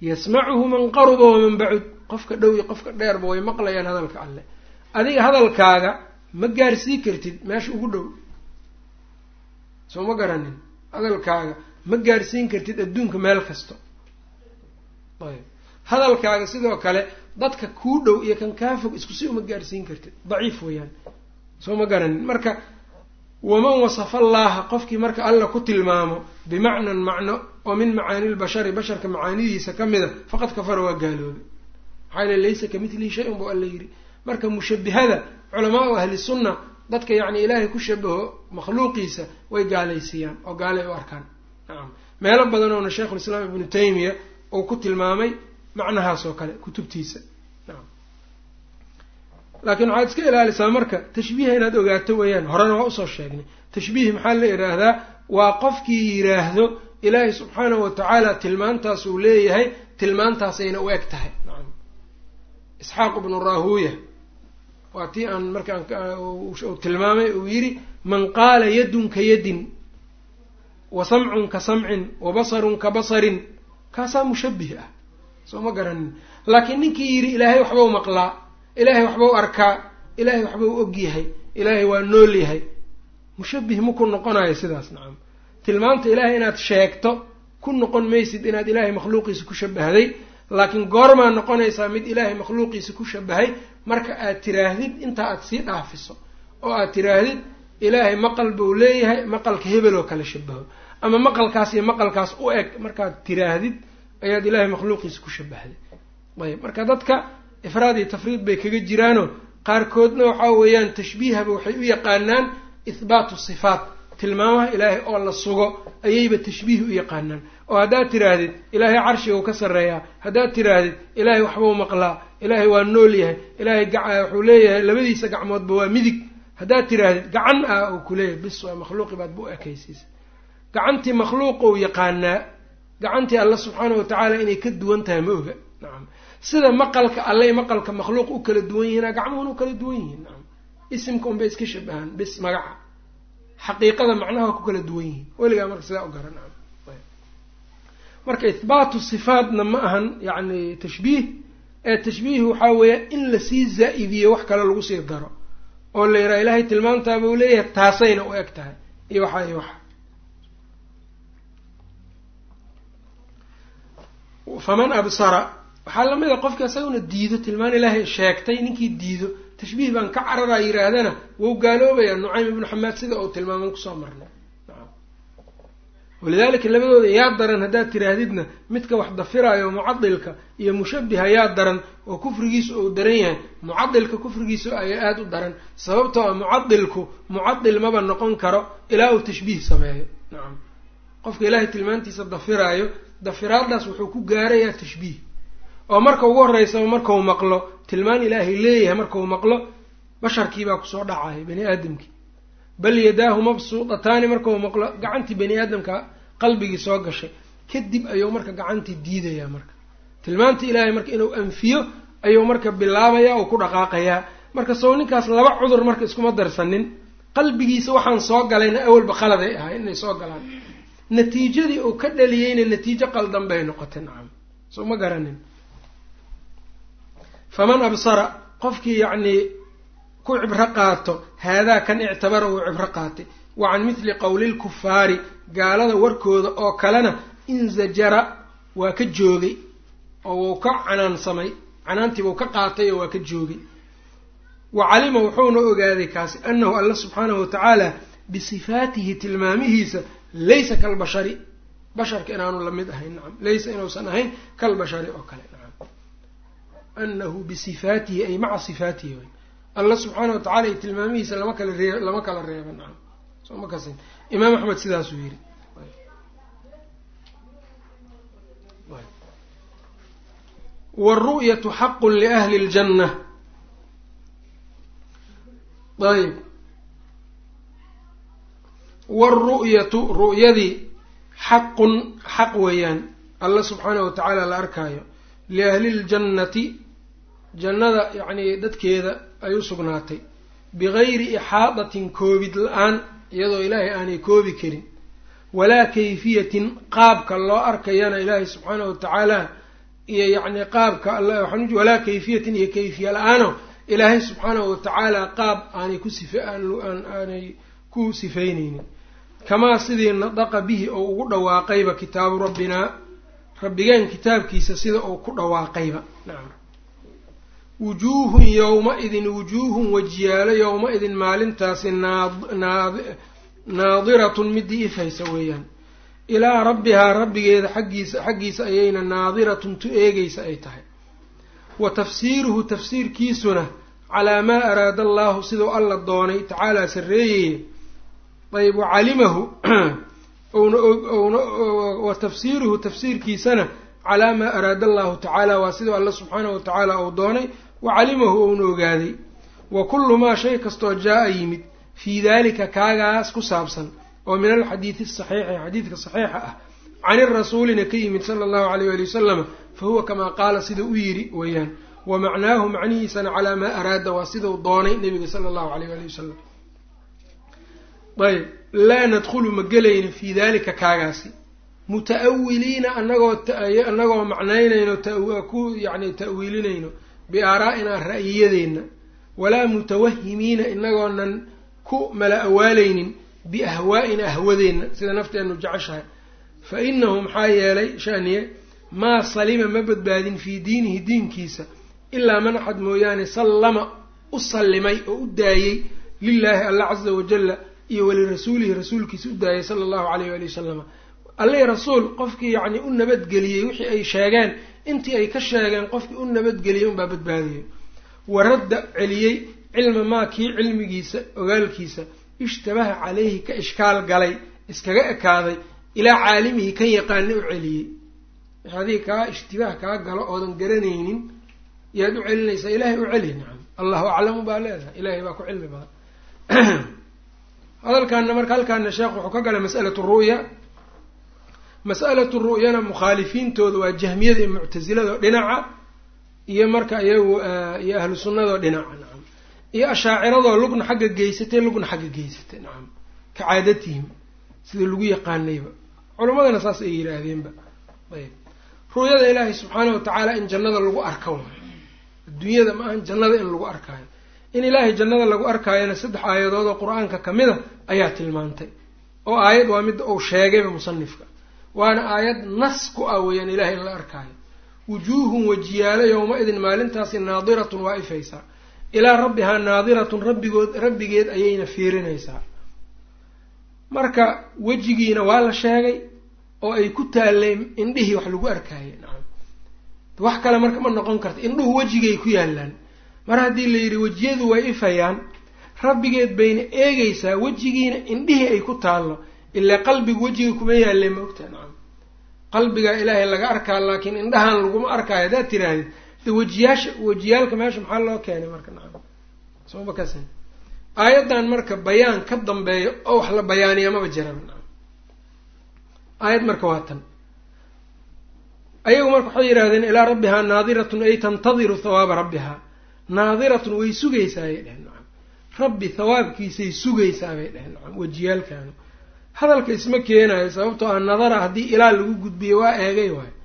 yasmacuhu man qaruba waman bacud. Qofka dhow iyo qofka dheerba way maqlayaan hadalka alleh adiga hadalkaaga ma gaarsii kartid meesha ugu dhow. Soo ma garanin. Hadalkaaga ma gaarsiin kartid adduunka meel kasto. Ayb hadalkaaga sidoo kale dadka kuu dhow iyo kan kaa fog isku si uma gaarsiin kartid daciif weeyaan. Soo ma garanin. Marka waman wasafa allaha qofkii marka alla ku tilmaamo bimacnan macno oo min macaani lbashari basharka macaanidiisa ka mida faqad kafara waa gaaloobay maxaa yale laysa ka mitlihi shay-un buu alla yidhi. Marka mushabihada culamaau ahli sunna dadka yacni ilaahay ku shabaho makhluuqiisa way gaalaysiiyaan oo gaalay u arkaan. Nacam meelo badan oona ibnu taymiya uu ku tilmaamay macnahaas oo kale kutubtiisa. Laakiin waxaad iska ilaalisaa marka tashbiiha inaad ogaato weeyaan horena waa u soo sheegnay. Tashbiih maxaa la yidhaahdaa? Waa qofkii yidhaahdo ilaahay subxaanahu watacaala tilmaantaas uu leeyahay tilmaantaasayna u eg tahay. Isxaaq ibnu raahuuya waa tii aan markaan tilmaamay uu yidhi man qaala yadun ka yadin wa samcun ka samcin wa basarun ka basarin. Kaasaa mushabbih ah soo ma garanin laakiin ninkii yidhi ilaahay waxbau maqlaa. Ilaahay waxbau arkaa. Ilaahay waxbau og yahay. Ilaahay waa nool yahay. Mushabbih ma ku noqonayo sidaas nacam tilmaanta ilaahay inaad sheegto ku noqon maysid inaad ilaahay makhluuqiisa ku shabahday laakiin goormaa noqonaysaa mid ilaahay makhluuqiisa ku shabahay marka aad tiraahdid intaa aad sii dhaafiso oo aad tiraahdid ilaahay maqal buu leeyahay maqalka hebel oo kale shabaho ama maqalkaas iyo maqalkaas u eg markaad tiraahdid ayaad ilaahay makhluuqiisa ku shabahday. Ayb marka dadka ifraad iyo tafriid bay kaga jiraano qaarkoodna waxaa weeyaan tashbiihaba waxay u yaqaanaan ihbaatu sifaat. Tilmaamaha ilaahay oo la sugo ayayba tashbiih u yaqaanaan. Oo haddaad tiraahdid ilaahay carshiga u ka sarreeyaa. Haddaad tiraahdid ilaahay waxbuu maqlaa. Ilaahay waa nool yahay. Ilaahay wuxuu leeyahay labadiisa gacmoodba waa midig. Haddaad tiraahdid gacan ah uu kuleeyahay bis waa makhluuqi baad bu ekaysiisa. Gacantii makhluuqou yaqaanaa gacantii alla subxaana wa tacaala inay ka duwan tahay ma oga. Nacam sida maqalka allay maqalka makhluuq u kala duwan yihiina gacmuhuna u kala duwan yihiin. Nacam isimka unbay iska shabahaan bis magaca. Xaqiiqada macnaha ku kala duwan yihiin. Weligaa marka sidaa u gara nacam marka ihbaatu sifaatna ma ahan yacni tashbiih. Ee tashbiih waxaa weeya in la sii zaa-idiyo wax kale lagu sii daro. Oo la yidhaha ilaahay tilmaantaaba uu leeyahay taasayna u eg tahay. Iyo waxaa iyo waxa faman absara waxaa la mid a qofka isaguna diido tilmaan ilaahay sheegtay ninkii diido tashbiih baan ka cararaa yidhaahdana wou gaaloobaya nucaym ibnu xamaad sida uu tilmaaman ku soo marnay. Walidaalika labadooda yaa daran haddaad tiraahdidna midka wax dafiraayo mucadilka iyo mushabiha yaa daran oo kufrigiisu uu daran yahay mucadilka kufrigiisu ayaa aada u daran sababtoo a mucadilku mucadil maba noqon karo ilaa uu tashbiih sameeyo. Nacam qofka ilaahay tilmaantiisa dafiraayo dafiraadaas wuxuu ku gaarayaa tashbiih. Oo marka ugu horreysaba markau maqlo tilmaan ilaahay leeyahay markau maqlo basharkiibaa ku soo dhacaya bani aadamkii. Bal yadaahu mabsuudataani markau maqlo gacantii bani aadamka qalbigii soo gashay. Kadib ayuu marka gacantii diidayaa marka. Tilmaantii ilaahay marka inuu anfiyo ayuu marka bilaabayaa oo ku dhaqaaqayaa. Marka sow ninkaas laba cudur marka iskuma darsanin. Qalbigiisa waxaan soo galayna awalba khaladay ahay inay soo galaan natiijadii uu ka dhaliyeyna natiijo qaldan bay noqotay nacam. Soo ma garanin. Faman absara qofkii yacnii ku cibro qaato haadaa kan ictabara uu cibro qaatay. Wa can mithli qowli lkufaari gaalada warkooda oo kalena inzajara waa ka joogay oo wuu ka canaansamay. Canaantiibuu ka qaatay oo waa ka joogay. Wa calima wuxuuna ogaaday kaasi annahu alla subxaanahu watacaala bisifaatihi tilmaamihiisa laysa kalbashari basharka inaanu la mid ahayn nacam. Laysa inuusan ahayn kalbashari oo kale nacam. Anahu bisifaatihi ay maca sifaatihi alla subxaana watacala iyo tilmaamihiisa lama kala ree lama kala reeba nacam. Soo ma kasin. Imaam axmed sidaasuu yidhi wاru'yatu xaqu liahli اljanna ayb wاlru'yatu ru'yadii xaqun xaq weeyaan alla subxaanahu watacaala la arkaayo liahli ljannati jannada yacnii dadkeeda ay u sugnaatay bigayri ixaadatin koobid la'aan iyadoo ilaahay aanay koobi karin walaa kayfiyatin qaabka loo arkayana ilaahay subxaanahu watacaala iyo yacni qaabka walaa kayfiyatin iyo kayfiya la'aano ilaahay subxaanahu watacaala qaab aanay ku sife aanay ku sifeyneynin kamaa sidii nadaqa bihi oo ugu dhawaaqayba kitaabu rabbinaa rabbigeen kitaabkiisa sida uu ku dhawaaqayba. Nacam wujuuhun yowma-idin wujuuhun wajiyaalo yowma-idin maalintaasi naadiratun midii ifaysa weeyaan. Ilaa rabbihaa rabbigeeda xaggiisa xaggiisa ayayna naadiratun tu eegaysa ay tahay. Wa tafsiiruhu tafsiirkiisuna calaa maa araada allaahu siduu alla doonay tacaalaa sarreeyeye ayb wacalimahu wa tafsiiruhu tafsiirkiisana calaa maa araada allahu tacaala waa siduu alla subxaanahu watacaala uu doonay wa calimahu ouna ogaaday. Wa kullu maa shay kastoo jaa-a yimid fii dalika kaagaas ku saabsan oo min alxadiidi asaxiixi xadiidka saxiixa ah can irasuulina ka yimid sala allahu alayh wali wasalama fa huwa kamaa qaala sidau u yidhi weeyaan wa macnaahu macnihiisana calaa maa araada waa sidau doonay nabiga sala allahu alayh wali wasalam ayb. Laa nadkhulu ma gelayno fii dalika kaagaasi. Muta-awiliina anagoo anagoo macnaynayno ku yani ta'wiilinayno biaaraa'inaa ra'yiyadeenna. Walaa mutawahimiina inagoonan ku mala awaalaynin biahwaa'ina ahwadeenna. Sida nafteennu jeceshahay. Fa inahu maxaa yeelay shaniye maa salima ma badbaadin fii diinihi diinkiisa ilaa man axad mooyaane sallama u sallimay oo u daayey lilaahi alla casa wajalla iyo walirasuulihi rasuulkiisa u daayay sala allahu alayh waali wasalama allih rasuul qofkii yacni u nabadgeliyey wixii ay sheegeen intii ay ka sheegeen qofkii u nabadgeliyey unbaa badbaadiyey. Waradda celiyey cilma maa kii cilmigiisa ogaalkiisa ishtabaha caleyhi ka ishkaal galay iskaga ekaaday ilaa caalimihi kan yaqaana u celiyey. Hadii kaa ishtibaah kaa galo oodan garanaynin yaad u celinaysaa ilaahay u celi nacam allahu aclamu baa leedahay ilaahay baa ku cilmi badan hadalkaana marka halkaana sheekh wuxuu ka galay mas'alatu ru'ya. Mas'alatu ru'yana mukhaalifiintooda waa jahmiyada iyo muctasilado dhinaca iyo marka iyagu iyo ahlu sunnadoo dhinaca nacam iyo ashaaciradoo lugna xagga geysatay lugna xagga geysatay nacam ka caadatihim sida lagu yaqaanayba. Culimadana saas ay yidhaahdeenba. Ayb. Ru'yada ilaahay subxaanahu watacaala in jannada lagu arka adduunyada ma ahan jannada in lagu arkaayo in ilaahay jannada lagu arkaayona saddex aayadood oo qur'aanka ka mid a ayaa tilmaantay. Oo aayad waa midda uu sheegayba musanifka. Waana aayad nas ku ah weeyaan ilahay in la arkaayo. Wujuuhun wajiyaalo yowma-idin maalintaasi naadiratun waa ifaysaa ilaa rabbihaa naadiratun rabbigood rabbigeed ayayna fiirinaysaa. Marka wejigiina waa la sheegay oo ay ku taalleen indhihii wax lagu arkaaye. Nacam wax kale marka ma noqon karta. Indhuhu wejigay ku yaallaan mar haddii la yidhi wejiyadu way ifayaan. Rabbigeed bayna eegaysaa wejigiina indhihii ay ku taallo ilaa qalbigu wejiga kuma yaalle maogta nacam qalbigaa ilaahay laga arkaa laakiin indhahan laguma arkaayo. Haddaad tirahdid de wejiyaasha wejiyaalka meesha maxaa loo keenay? Marka nacam sooma kas aayaddan marka bayaan ka dambeeyo oo wax la bayaaniya maba jiraba nacam aayad marka waa tan. Ayagu marka waxay yidhahdeen ilaa rabbihaa naadiratun ay tantadiru thawaaba rabbihaa naadiratun way sugaysaa bay dheheen nacam. Rabbi thawaabkiisay sugaysaa bay dheheen nacam wejiyaalkaanu hadalka isma keenayo sababtoo ah nadara haddii ilaa lagu gudbiyo waa eegay waayo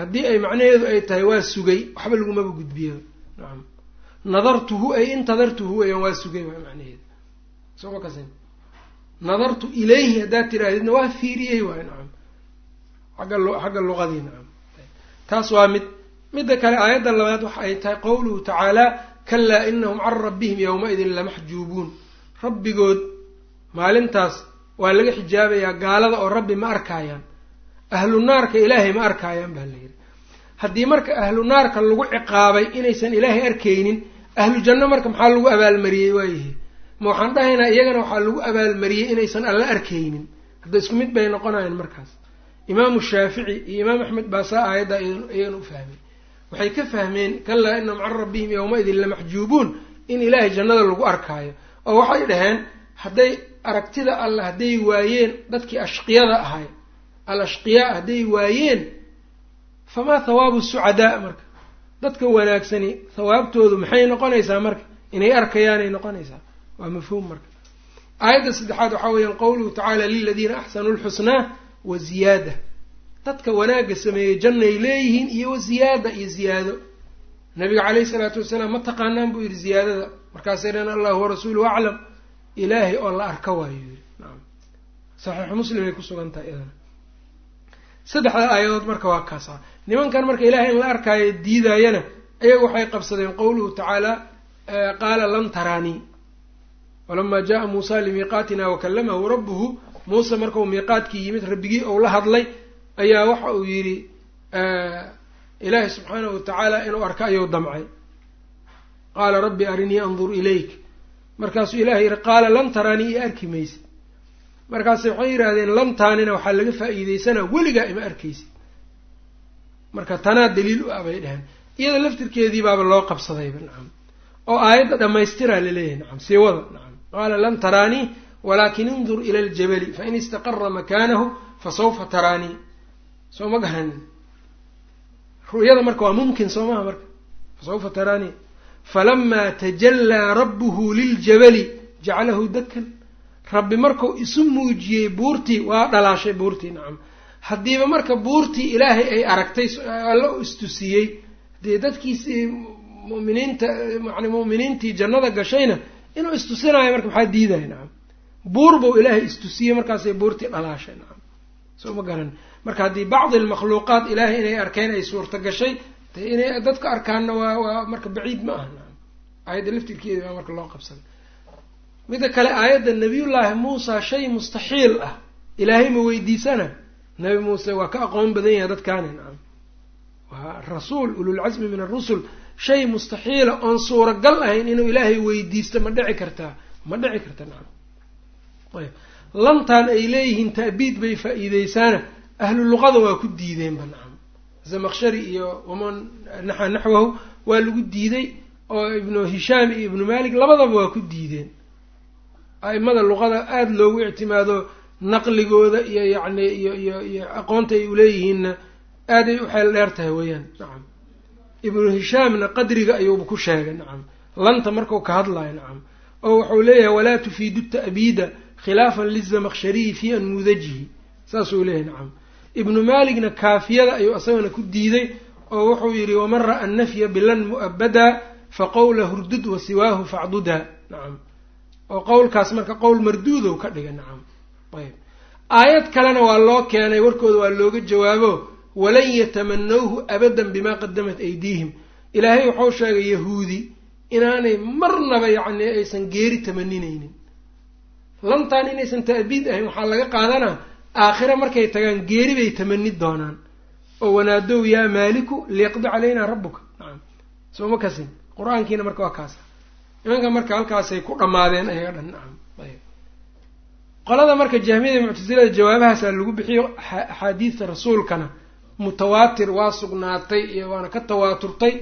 haddii ay macnaheedu ay tahay waa sugay waxba lagumaba gudbiyo nacam. Nadartuhu ay intadartuhu weeyaan waa sugay waay macnaheedu. Soma kasin? Nadartu ilayhi haddaad tirahdidna waa fiiriyey waayo nacam. Agga xagga luqadii nacam. Taas waa mid midda kale aayadda labaad waxa ay tahay qowluhu tacaalaa kalaa inahum can rabbihim yowma-idin lamaxjuubuun rabbigood maalintaas waa laga xijaabayaa gaalada oo rabbi ma arkaayaan. Ahlu naarka ilaahay ma arkaayaan baa la yidhi. Haddii marka ahlu naarka lagu ciqaabay inaysan ilaahay arkaynin ahlu janno marka maxaa lagu abaalmariyey waayihi? Ma waxaan dhahaynaa iyagana waxaa lagu abaalmariyey inaysan alla arkaynin. Hadda isku mid bay noqonayaan markaas. Imaamu shaafici iyo imaam axmed baasaa aayadda iyagana u fahmay waxay ka fahmeen kalaa inahum can rabbihim yowma-idin lamaxjuubuun in ilaahay jannada lagu arkaayo. Oo waxay dhaheen hadday aragtida alla hadday waayeen dadkii ashqiyada ahay al ashqiyaa hadday waayeen famaa thawaabu sucadaa marka? Dadka wanaagsani thawaabtoodu maxay noqonaysaa marka? Inay arkayaanay noqonaysaa. Waa mafhuum marka. Aayadda saddexaad waxaa weeyaan qowluhu tacaala liladiina axsanuu lxusnaa wa ziyaada dadka wanaagga sameeyey jannay leeyihiin iyo ziyaada iyo ziyaado. Nabiga caleyhi salaatu wasalaam ma taqaanaan buu yidhi ziyaadada. Markaasay dhan allahu warasuuluhu aclam. Ilaahay oo la arka waayo. Yidhi saxiixu muslim ay ku sugan tahay iyadana. Saddexda aayadood marka waa kaasa nimankan marka ilaahay in la arkaayo diidaayana ayagu waxay qabsadeen qowluhu tacaala qaala lan taraanii walamaa jaa muusa limiiqaatina wakallamahu rabbuhu muuse markau miiqaadkii yimid rabbigii ou la hadlay ayaa waxa uu yidhi ilaahay subxaanahu watacaala inuu arka ayuu damcay. Qaala rabbi arinii andur ilayk. Markaasuu ilahay yihi qaala lan taraanii iyo arki maysid. Markaase waxay yidhaahdeen lantaanina waxaa laga faa-iideysanaa weligaa ima arkaysid. Marka tanaa daliil u ah bay dheheen iyada laftirkeedii baaba loo qabsadayba nacam. Oo aayadda dhamaystiraa la leeyahay nacam sii wada nacam. Qaala lan taraanii walaakin indur ila aljabali fain istaqara makaanahu fasawfa taraanii soo ma garanin ru'yada marka waa mumkin soo maha marka. Fasawfa taraanii falamaa tajallaa rabbuhu liljabali jacalahu dakan rabbi markuu isu muujiyey buurtii waa dhalaashay buurtii nacam haddiiba marka buurtii ilaahay ay aragtay alla u istusiyey dee dadkiisii muminiinta yani mu'miniintii jannada gashayna inuu istusinayo marka maxaa diidaya nacam buur buu ilaahay istusiyey markaasay buurtii dhalaashay nacam soo ma garan. Marka haddii bacdi almakhluuqaat ilaahay inay arkeen ay suurta gashay inay dadka arkaanna waa waa marka baciid ma aha aayadda laftirkeeda baa marka loo qabsaday midda kale aayadda nabiyullaahi muusa shay mustaxiil ah. Ilaahay ma weydiisana. Nabi muuse waa ka aqoon badan yahay dadkaani. Nacam waa rasuul ululcasmi min arusul shay mustaxiila oon suuragal ahayn inuu ilaahay weydiisto ma dhici kartaa. Ma dhici karta nacam ayb lantan ay leeyihiin ta'biid bay faa-iideysaana ahlu luqada waa ku diideenba nacam zamaqshari iyo waman naxa naxwahu waa lagu diiday oo ibnu hishaam iyo ibnu malik labadaba waa ku diideen. A-imada luqada aada loogu ictimaado naqligooda iyo yacni iyo iyo iyo aqoonta ay uleeyihiinna aaday u xeel dheer tahay weeyaan nacam ibnu hishaamna qadriga ayuuba ku sheegay nacam lanta markau ka hadlayo nacam oo wuxuu leeyahay walaa tufiidu ta'biida khilaafan lizamaqshariyi fii anmuudajihi saasuu leeyahay nacam. Ibnu maaligna kaafiyada ayuu isagana ku diiday oo wuxuu yidhi waman ra'a annafya bilan mu'abadaa fa qowla hurdud wa siwaahu facdudaa nacam. Oo qowlkaas marka qowl marduudow ka dhiga nacam. Ayb aayad kalena waa loo keenay warkooda waa looga jawaabo walan yatamanawhu abadan bimaa qadamat aydiihim. Ilaahay wuxuu sheegay yahuudi inaanay marnaba yacni aysan geeri tamaninaynin lantan inaysan ta'biid ahayn waxaa laga qaadanaa aakhira markay tagaan geeri bay tamani doonaan. Oo wanaadow yaa maaliku liyaqdi calaynaa rabbuka. Nacam soo ma kasin. Qur'aankiina marka waa kaasa. Nimanka marka halkaasay ku dhammaadeen ayaga dhan. Nacam ayb qolada marka jahmiyada muctasilada jawaabahaasaa lagu bixiyo axaadiista rasuulkana mutawaatir waa sugnaatay iyo waana ka tawaaturtay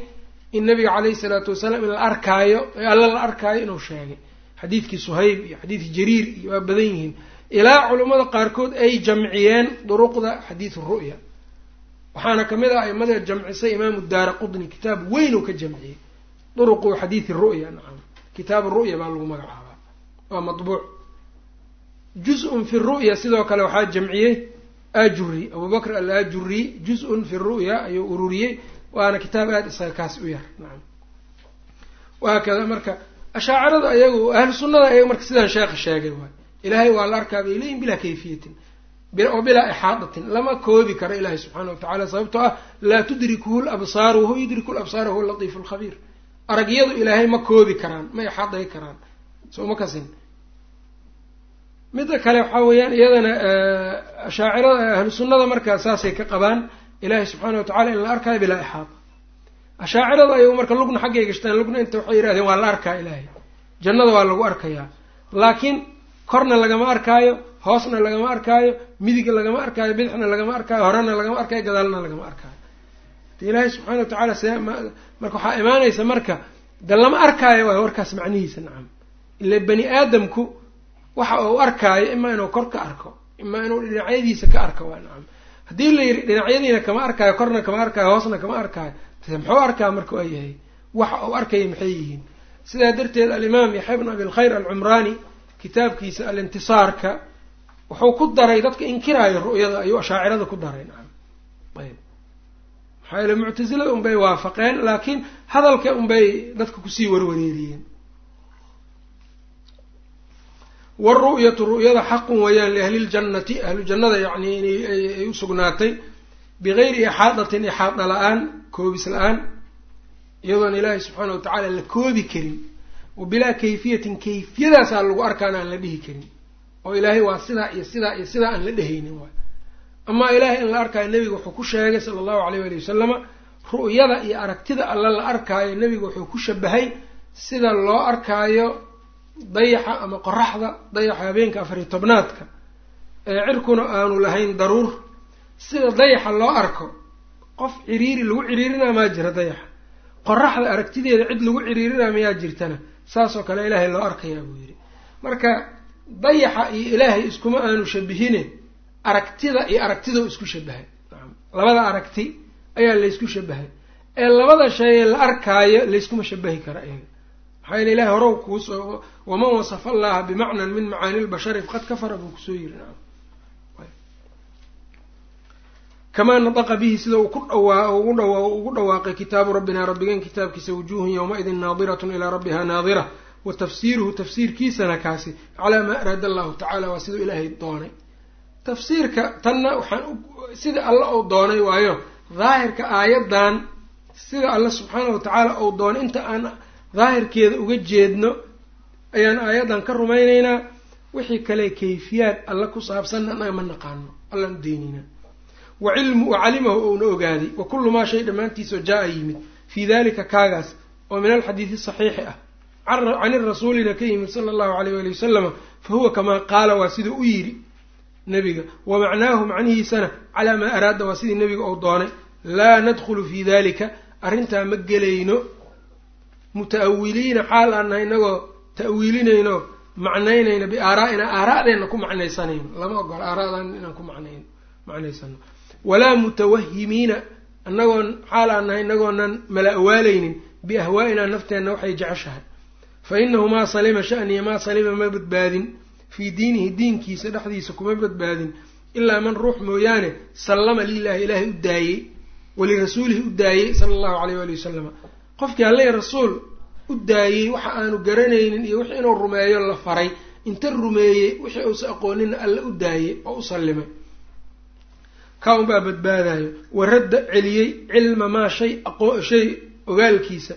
in nabiga caleyhi salaatu wasalaam in la arkaayo alla la arkaayo inuu sheegay xadiidkii suhayb iyo xadiidkii jariir iyo waa badan yihiin ilaa culummada qaarkood ay jamciyeen duruqda xadiid ru'ya. Waxaana ka mid ah aimada jamcisay imaamu daara qudni kitaab weyn uu ka jamciyey duruqu xadiidi ru'ya nacam kitaab ru'ya baa lagu magacaabaa. Waa matbuuc. Juz-un fi ru'ya sidoo kale waxaa jamciyey ajuri abubakr al ajuri juz-un fi ru'ya ayuu ururiyey waana kitaab aada isaga kaas u yar nacam wahaakada marka ashaaciradu ayagu ahlu sunnada ayaga marka sidaan sheekha sheegay waay. Ilaahay waa la arkaa bay leeyihiin bilaa kayfiyatin oo bilaa ixaadatin lama koobi karo ilaahay subxaana wa tacala sababtoo ah laa tudrikuhu labsaaru wahuwa yudriku labsaara huwa latiifu lkhabiir aragyadu ilaahay ma koobi karaan ma ixaaday karaan. Soo ma kasin? Midda kale waxaa weeyaan iyadana ashaacirada ahlu sunnada markaa saasay ka qabaan ilaahay subxaana wa tacala in la arkaayo bilaa ixaada ashaacirada ayagu marka lugna xaggay gashtaan lugna inta waxay yidhahdeen waa la arkaa ilaahay. Jannada waa lagu arkayaa. Laakiin korna lagama arkaayo hoosna lagama arkaayo midigna lagama arkaayo bidixna lagama arkaayo horena lagama arkaayo gadaalna lagama arkaayo. De ilaahay subxaana wa tacaala see marka waxaa imaanaysa marka de lama arkaayo waay warkaas macnihiisa nacam. Ila bani aadamku waxa uu arkaayo imaa inuu kor ka arko imaa inuu dhinacyadiisa ka arko waa nacam. Haddii la yidhi dhinacyadiina kama arkaayo korna kama arkaayo hoosna kama arkaayo muxuu arkaa marka waa yahay? Waxa uu arkaya maxay yihiin? Sidaa darteed alimaam yaxya bn abilkhayr alcumraani kitaabkiisa alintisaarka wuxuu ku daray dadka inkiraayo ru'yada ayuu ashaacirada ku daray. Nacam ayb. Maxaa yeele muctasilada unbay waafaqeen laakiin hadalka unbay dadka ku sii warwareeriyeen. Waru'yatu ru'yada xaqun weeyaan liahli ljannati ahlu jannada yacni inay u sugnaatay bigayri ixaadatin ixaada la'aan koobis la'aan iyadoona ilaahay subxaana wa tacaala la koobi karin wa bilaa kayfiyatin kayfiyadaasaa lagu arkaan aan la dhihi karin oo ilaahay waa sidaa iyo sidaa iyo sidaa aan la dhehaynin waay amaa ilaahay in la arkaayo nebiga wuxuu ku sheegay sala allahu alayh wali wasalama ru'yada iyo aragtida alle la arkaayo nebiga wuxuu ku shabahay sida loo arkaayo dayaxa ama qoraxda dayaxa habeenka afariyo tobnaadka ee cirkuna aanu lahayn daruur sida dayaxa loo arko qof ciriiri lagu ciriirinaa maa jira dayaxa. Qoraxda aragtideeda cid lagu ciriirinaa mayaa jirtana saasoo kale ilaahay loo arkayaa buu yidhi. Marka dayaxa iyo ilaahay iskuma aanu shabihine aragtida iyo aragtidoo isku shabahay labada aragti ayaa laysku shabahay ee labada shayee la arkaayo layskuma shabahi kara iyaga. Maxaa yeele ilahay horow kuusoo waman wasafa allaha bimacnan min macaani lbashari faqad kafara buu ku soo yiri nacam kamaa nadaqa bihi sida uu ku dhawaa ugu dhawa ugu dhawaaqay kitaabu rabbina rabbigeen kitaabkiisa wujuuhun yowma-idin naadiratun ilaa rabbiha naadira wa tafsiiruhu tafsiirkiisana kaasi calaa maa araada allahu tacala waa siduu ilaahay doonay tafsiirka tanna waxaan sida alla uu doonay waayo daahirka aayaddan sida alla subxaana wa tacaala uu doonay inta aan daahirkeeda uga jeedno ayaan aayaddan ka rumaynaynaa wixii kale kayfiyaad alla ku saabsanna anaga ma naqaano allaan udeynaynaa wacilmu wacalimahu ouna ogaaday wa kullu maa shay dhammaantiisoo jaa-a yimid fii dalika kaagaas oo min alxadiidi saxiixi ah. Cani rasuulina ka yimid sala allahu alayh wali wasalama fa huwa kamaa qaala waa siduu u yidhi nebiga wa macnaahu macnihiisana calaa maa araada waa sidii nebiga uu doonay laa nadkhulu fii dalika arrintaa ma gelayno. Muta-awiliina xaal aan inagoo ta-wiilinayno macnaynayno biaaraa'ina aaraa'deenna ku macnaysanayno. Lama ogola aaraa'dan inaan ku macnayn macnaysano walaa mutawahimiina inagoon xaal aan nahay inagoonan mala awaalaynin biahwaa'inaa nafteenna waxay jeceshahay. Fa inahu maa salima shaniya maa salima ma badbaadin fii diinihi diinkiisa dhexdiisa kuma badbaadin ilaa man ruux mooyaane sallama lilaahi ilaahay u daayey walirasuulihi u daayey sala allahu alayh waali wasalama qofkii alle rasuul u daayey waxa aanu garanaynin iyo wixii inuu rumeeyo la faray. Inta rumeeyey wixii uusa aqoonina alle u daayey oo u sallimay kaa unbaa badbaadayo waradda celiyey cilma maa shay aqoo shay ogaalkiisa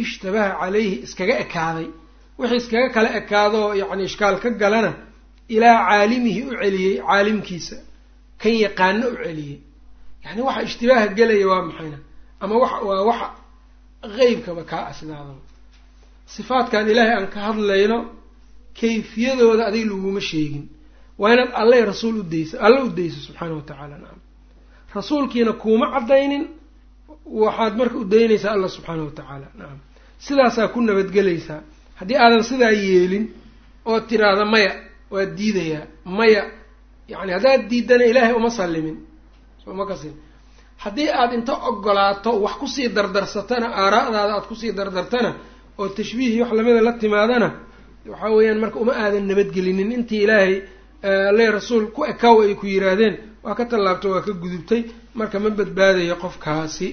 ishtabaha calayhi iskaga ekaaday. Wixii iskaga kala ekaadoo yacni ishkaal ka galana ilaa caalimihi u celiyey caalimkiisa kan yaqaano u celiyey. Yacni waxa ishtibaaha gelaya waa maxayna? Ama wa waa waxa qeybkaba kaa asnaadaba sifaadkan ilaahay aan ka hadlayno kayfiyadooda adiga laguma sheegin. Waa inaad alleh rasuul udaysa alla u dayso subxaana wa tacaala nacam rasuulkiina kuuma caddaynin waxaad marka u daynaysaa allah subxaana wa tacaala. Nacam sidaasaa ku nabadgelaysaa. Haddii aadan sidaa yeelin oo tiraahda maya waad diidayaa maya yacni haddaad diidana ilaahay uma sallimin. Soo ma kasin. Haddii aada inta ogolaato wax ku sii dardarsatana aaraa'daada aada ku sii dardartana oo tashbiihii wax lamida la timaadana waxaa weeyaan marka uma aadan nabadgelinin. Intii ilaahay alle rasuul ku ekaw ay ku yiraahdeen waa ka tallaabto waa ka gudubtay. Marka ma badbaadayo qofkaasi.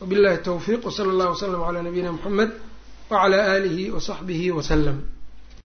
Wabillahi tawfiiq. Wsala allahu wasalam calaa nabiyina muxamed wacalaa aalihi wa saxbihi wasalam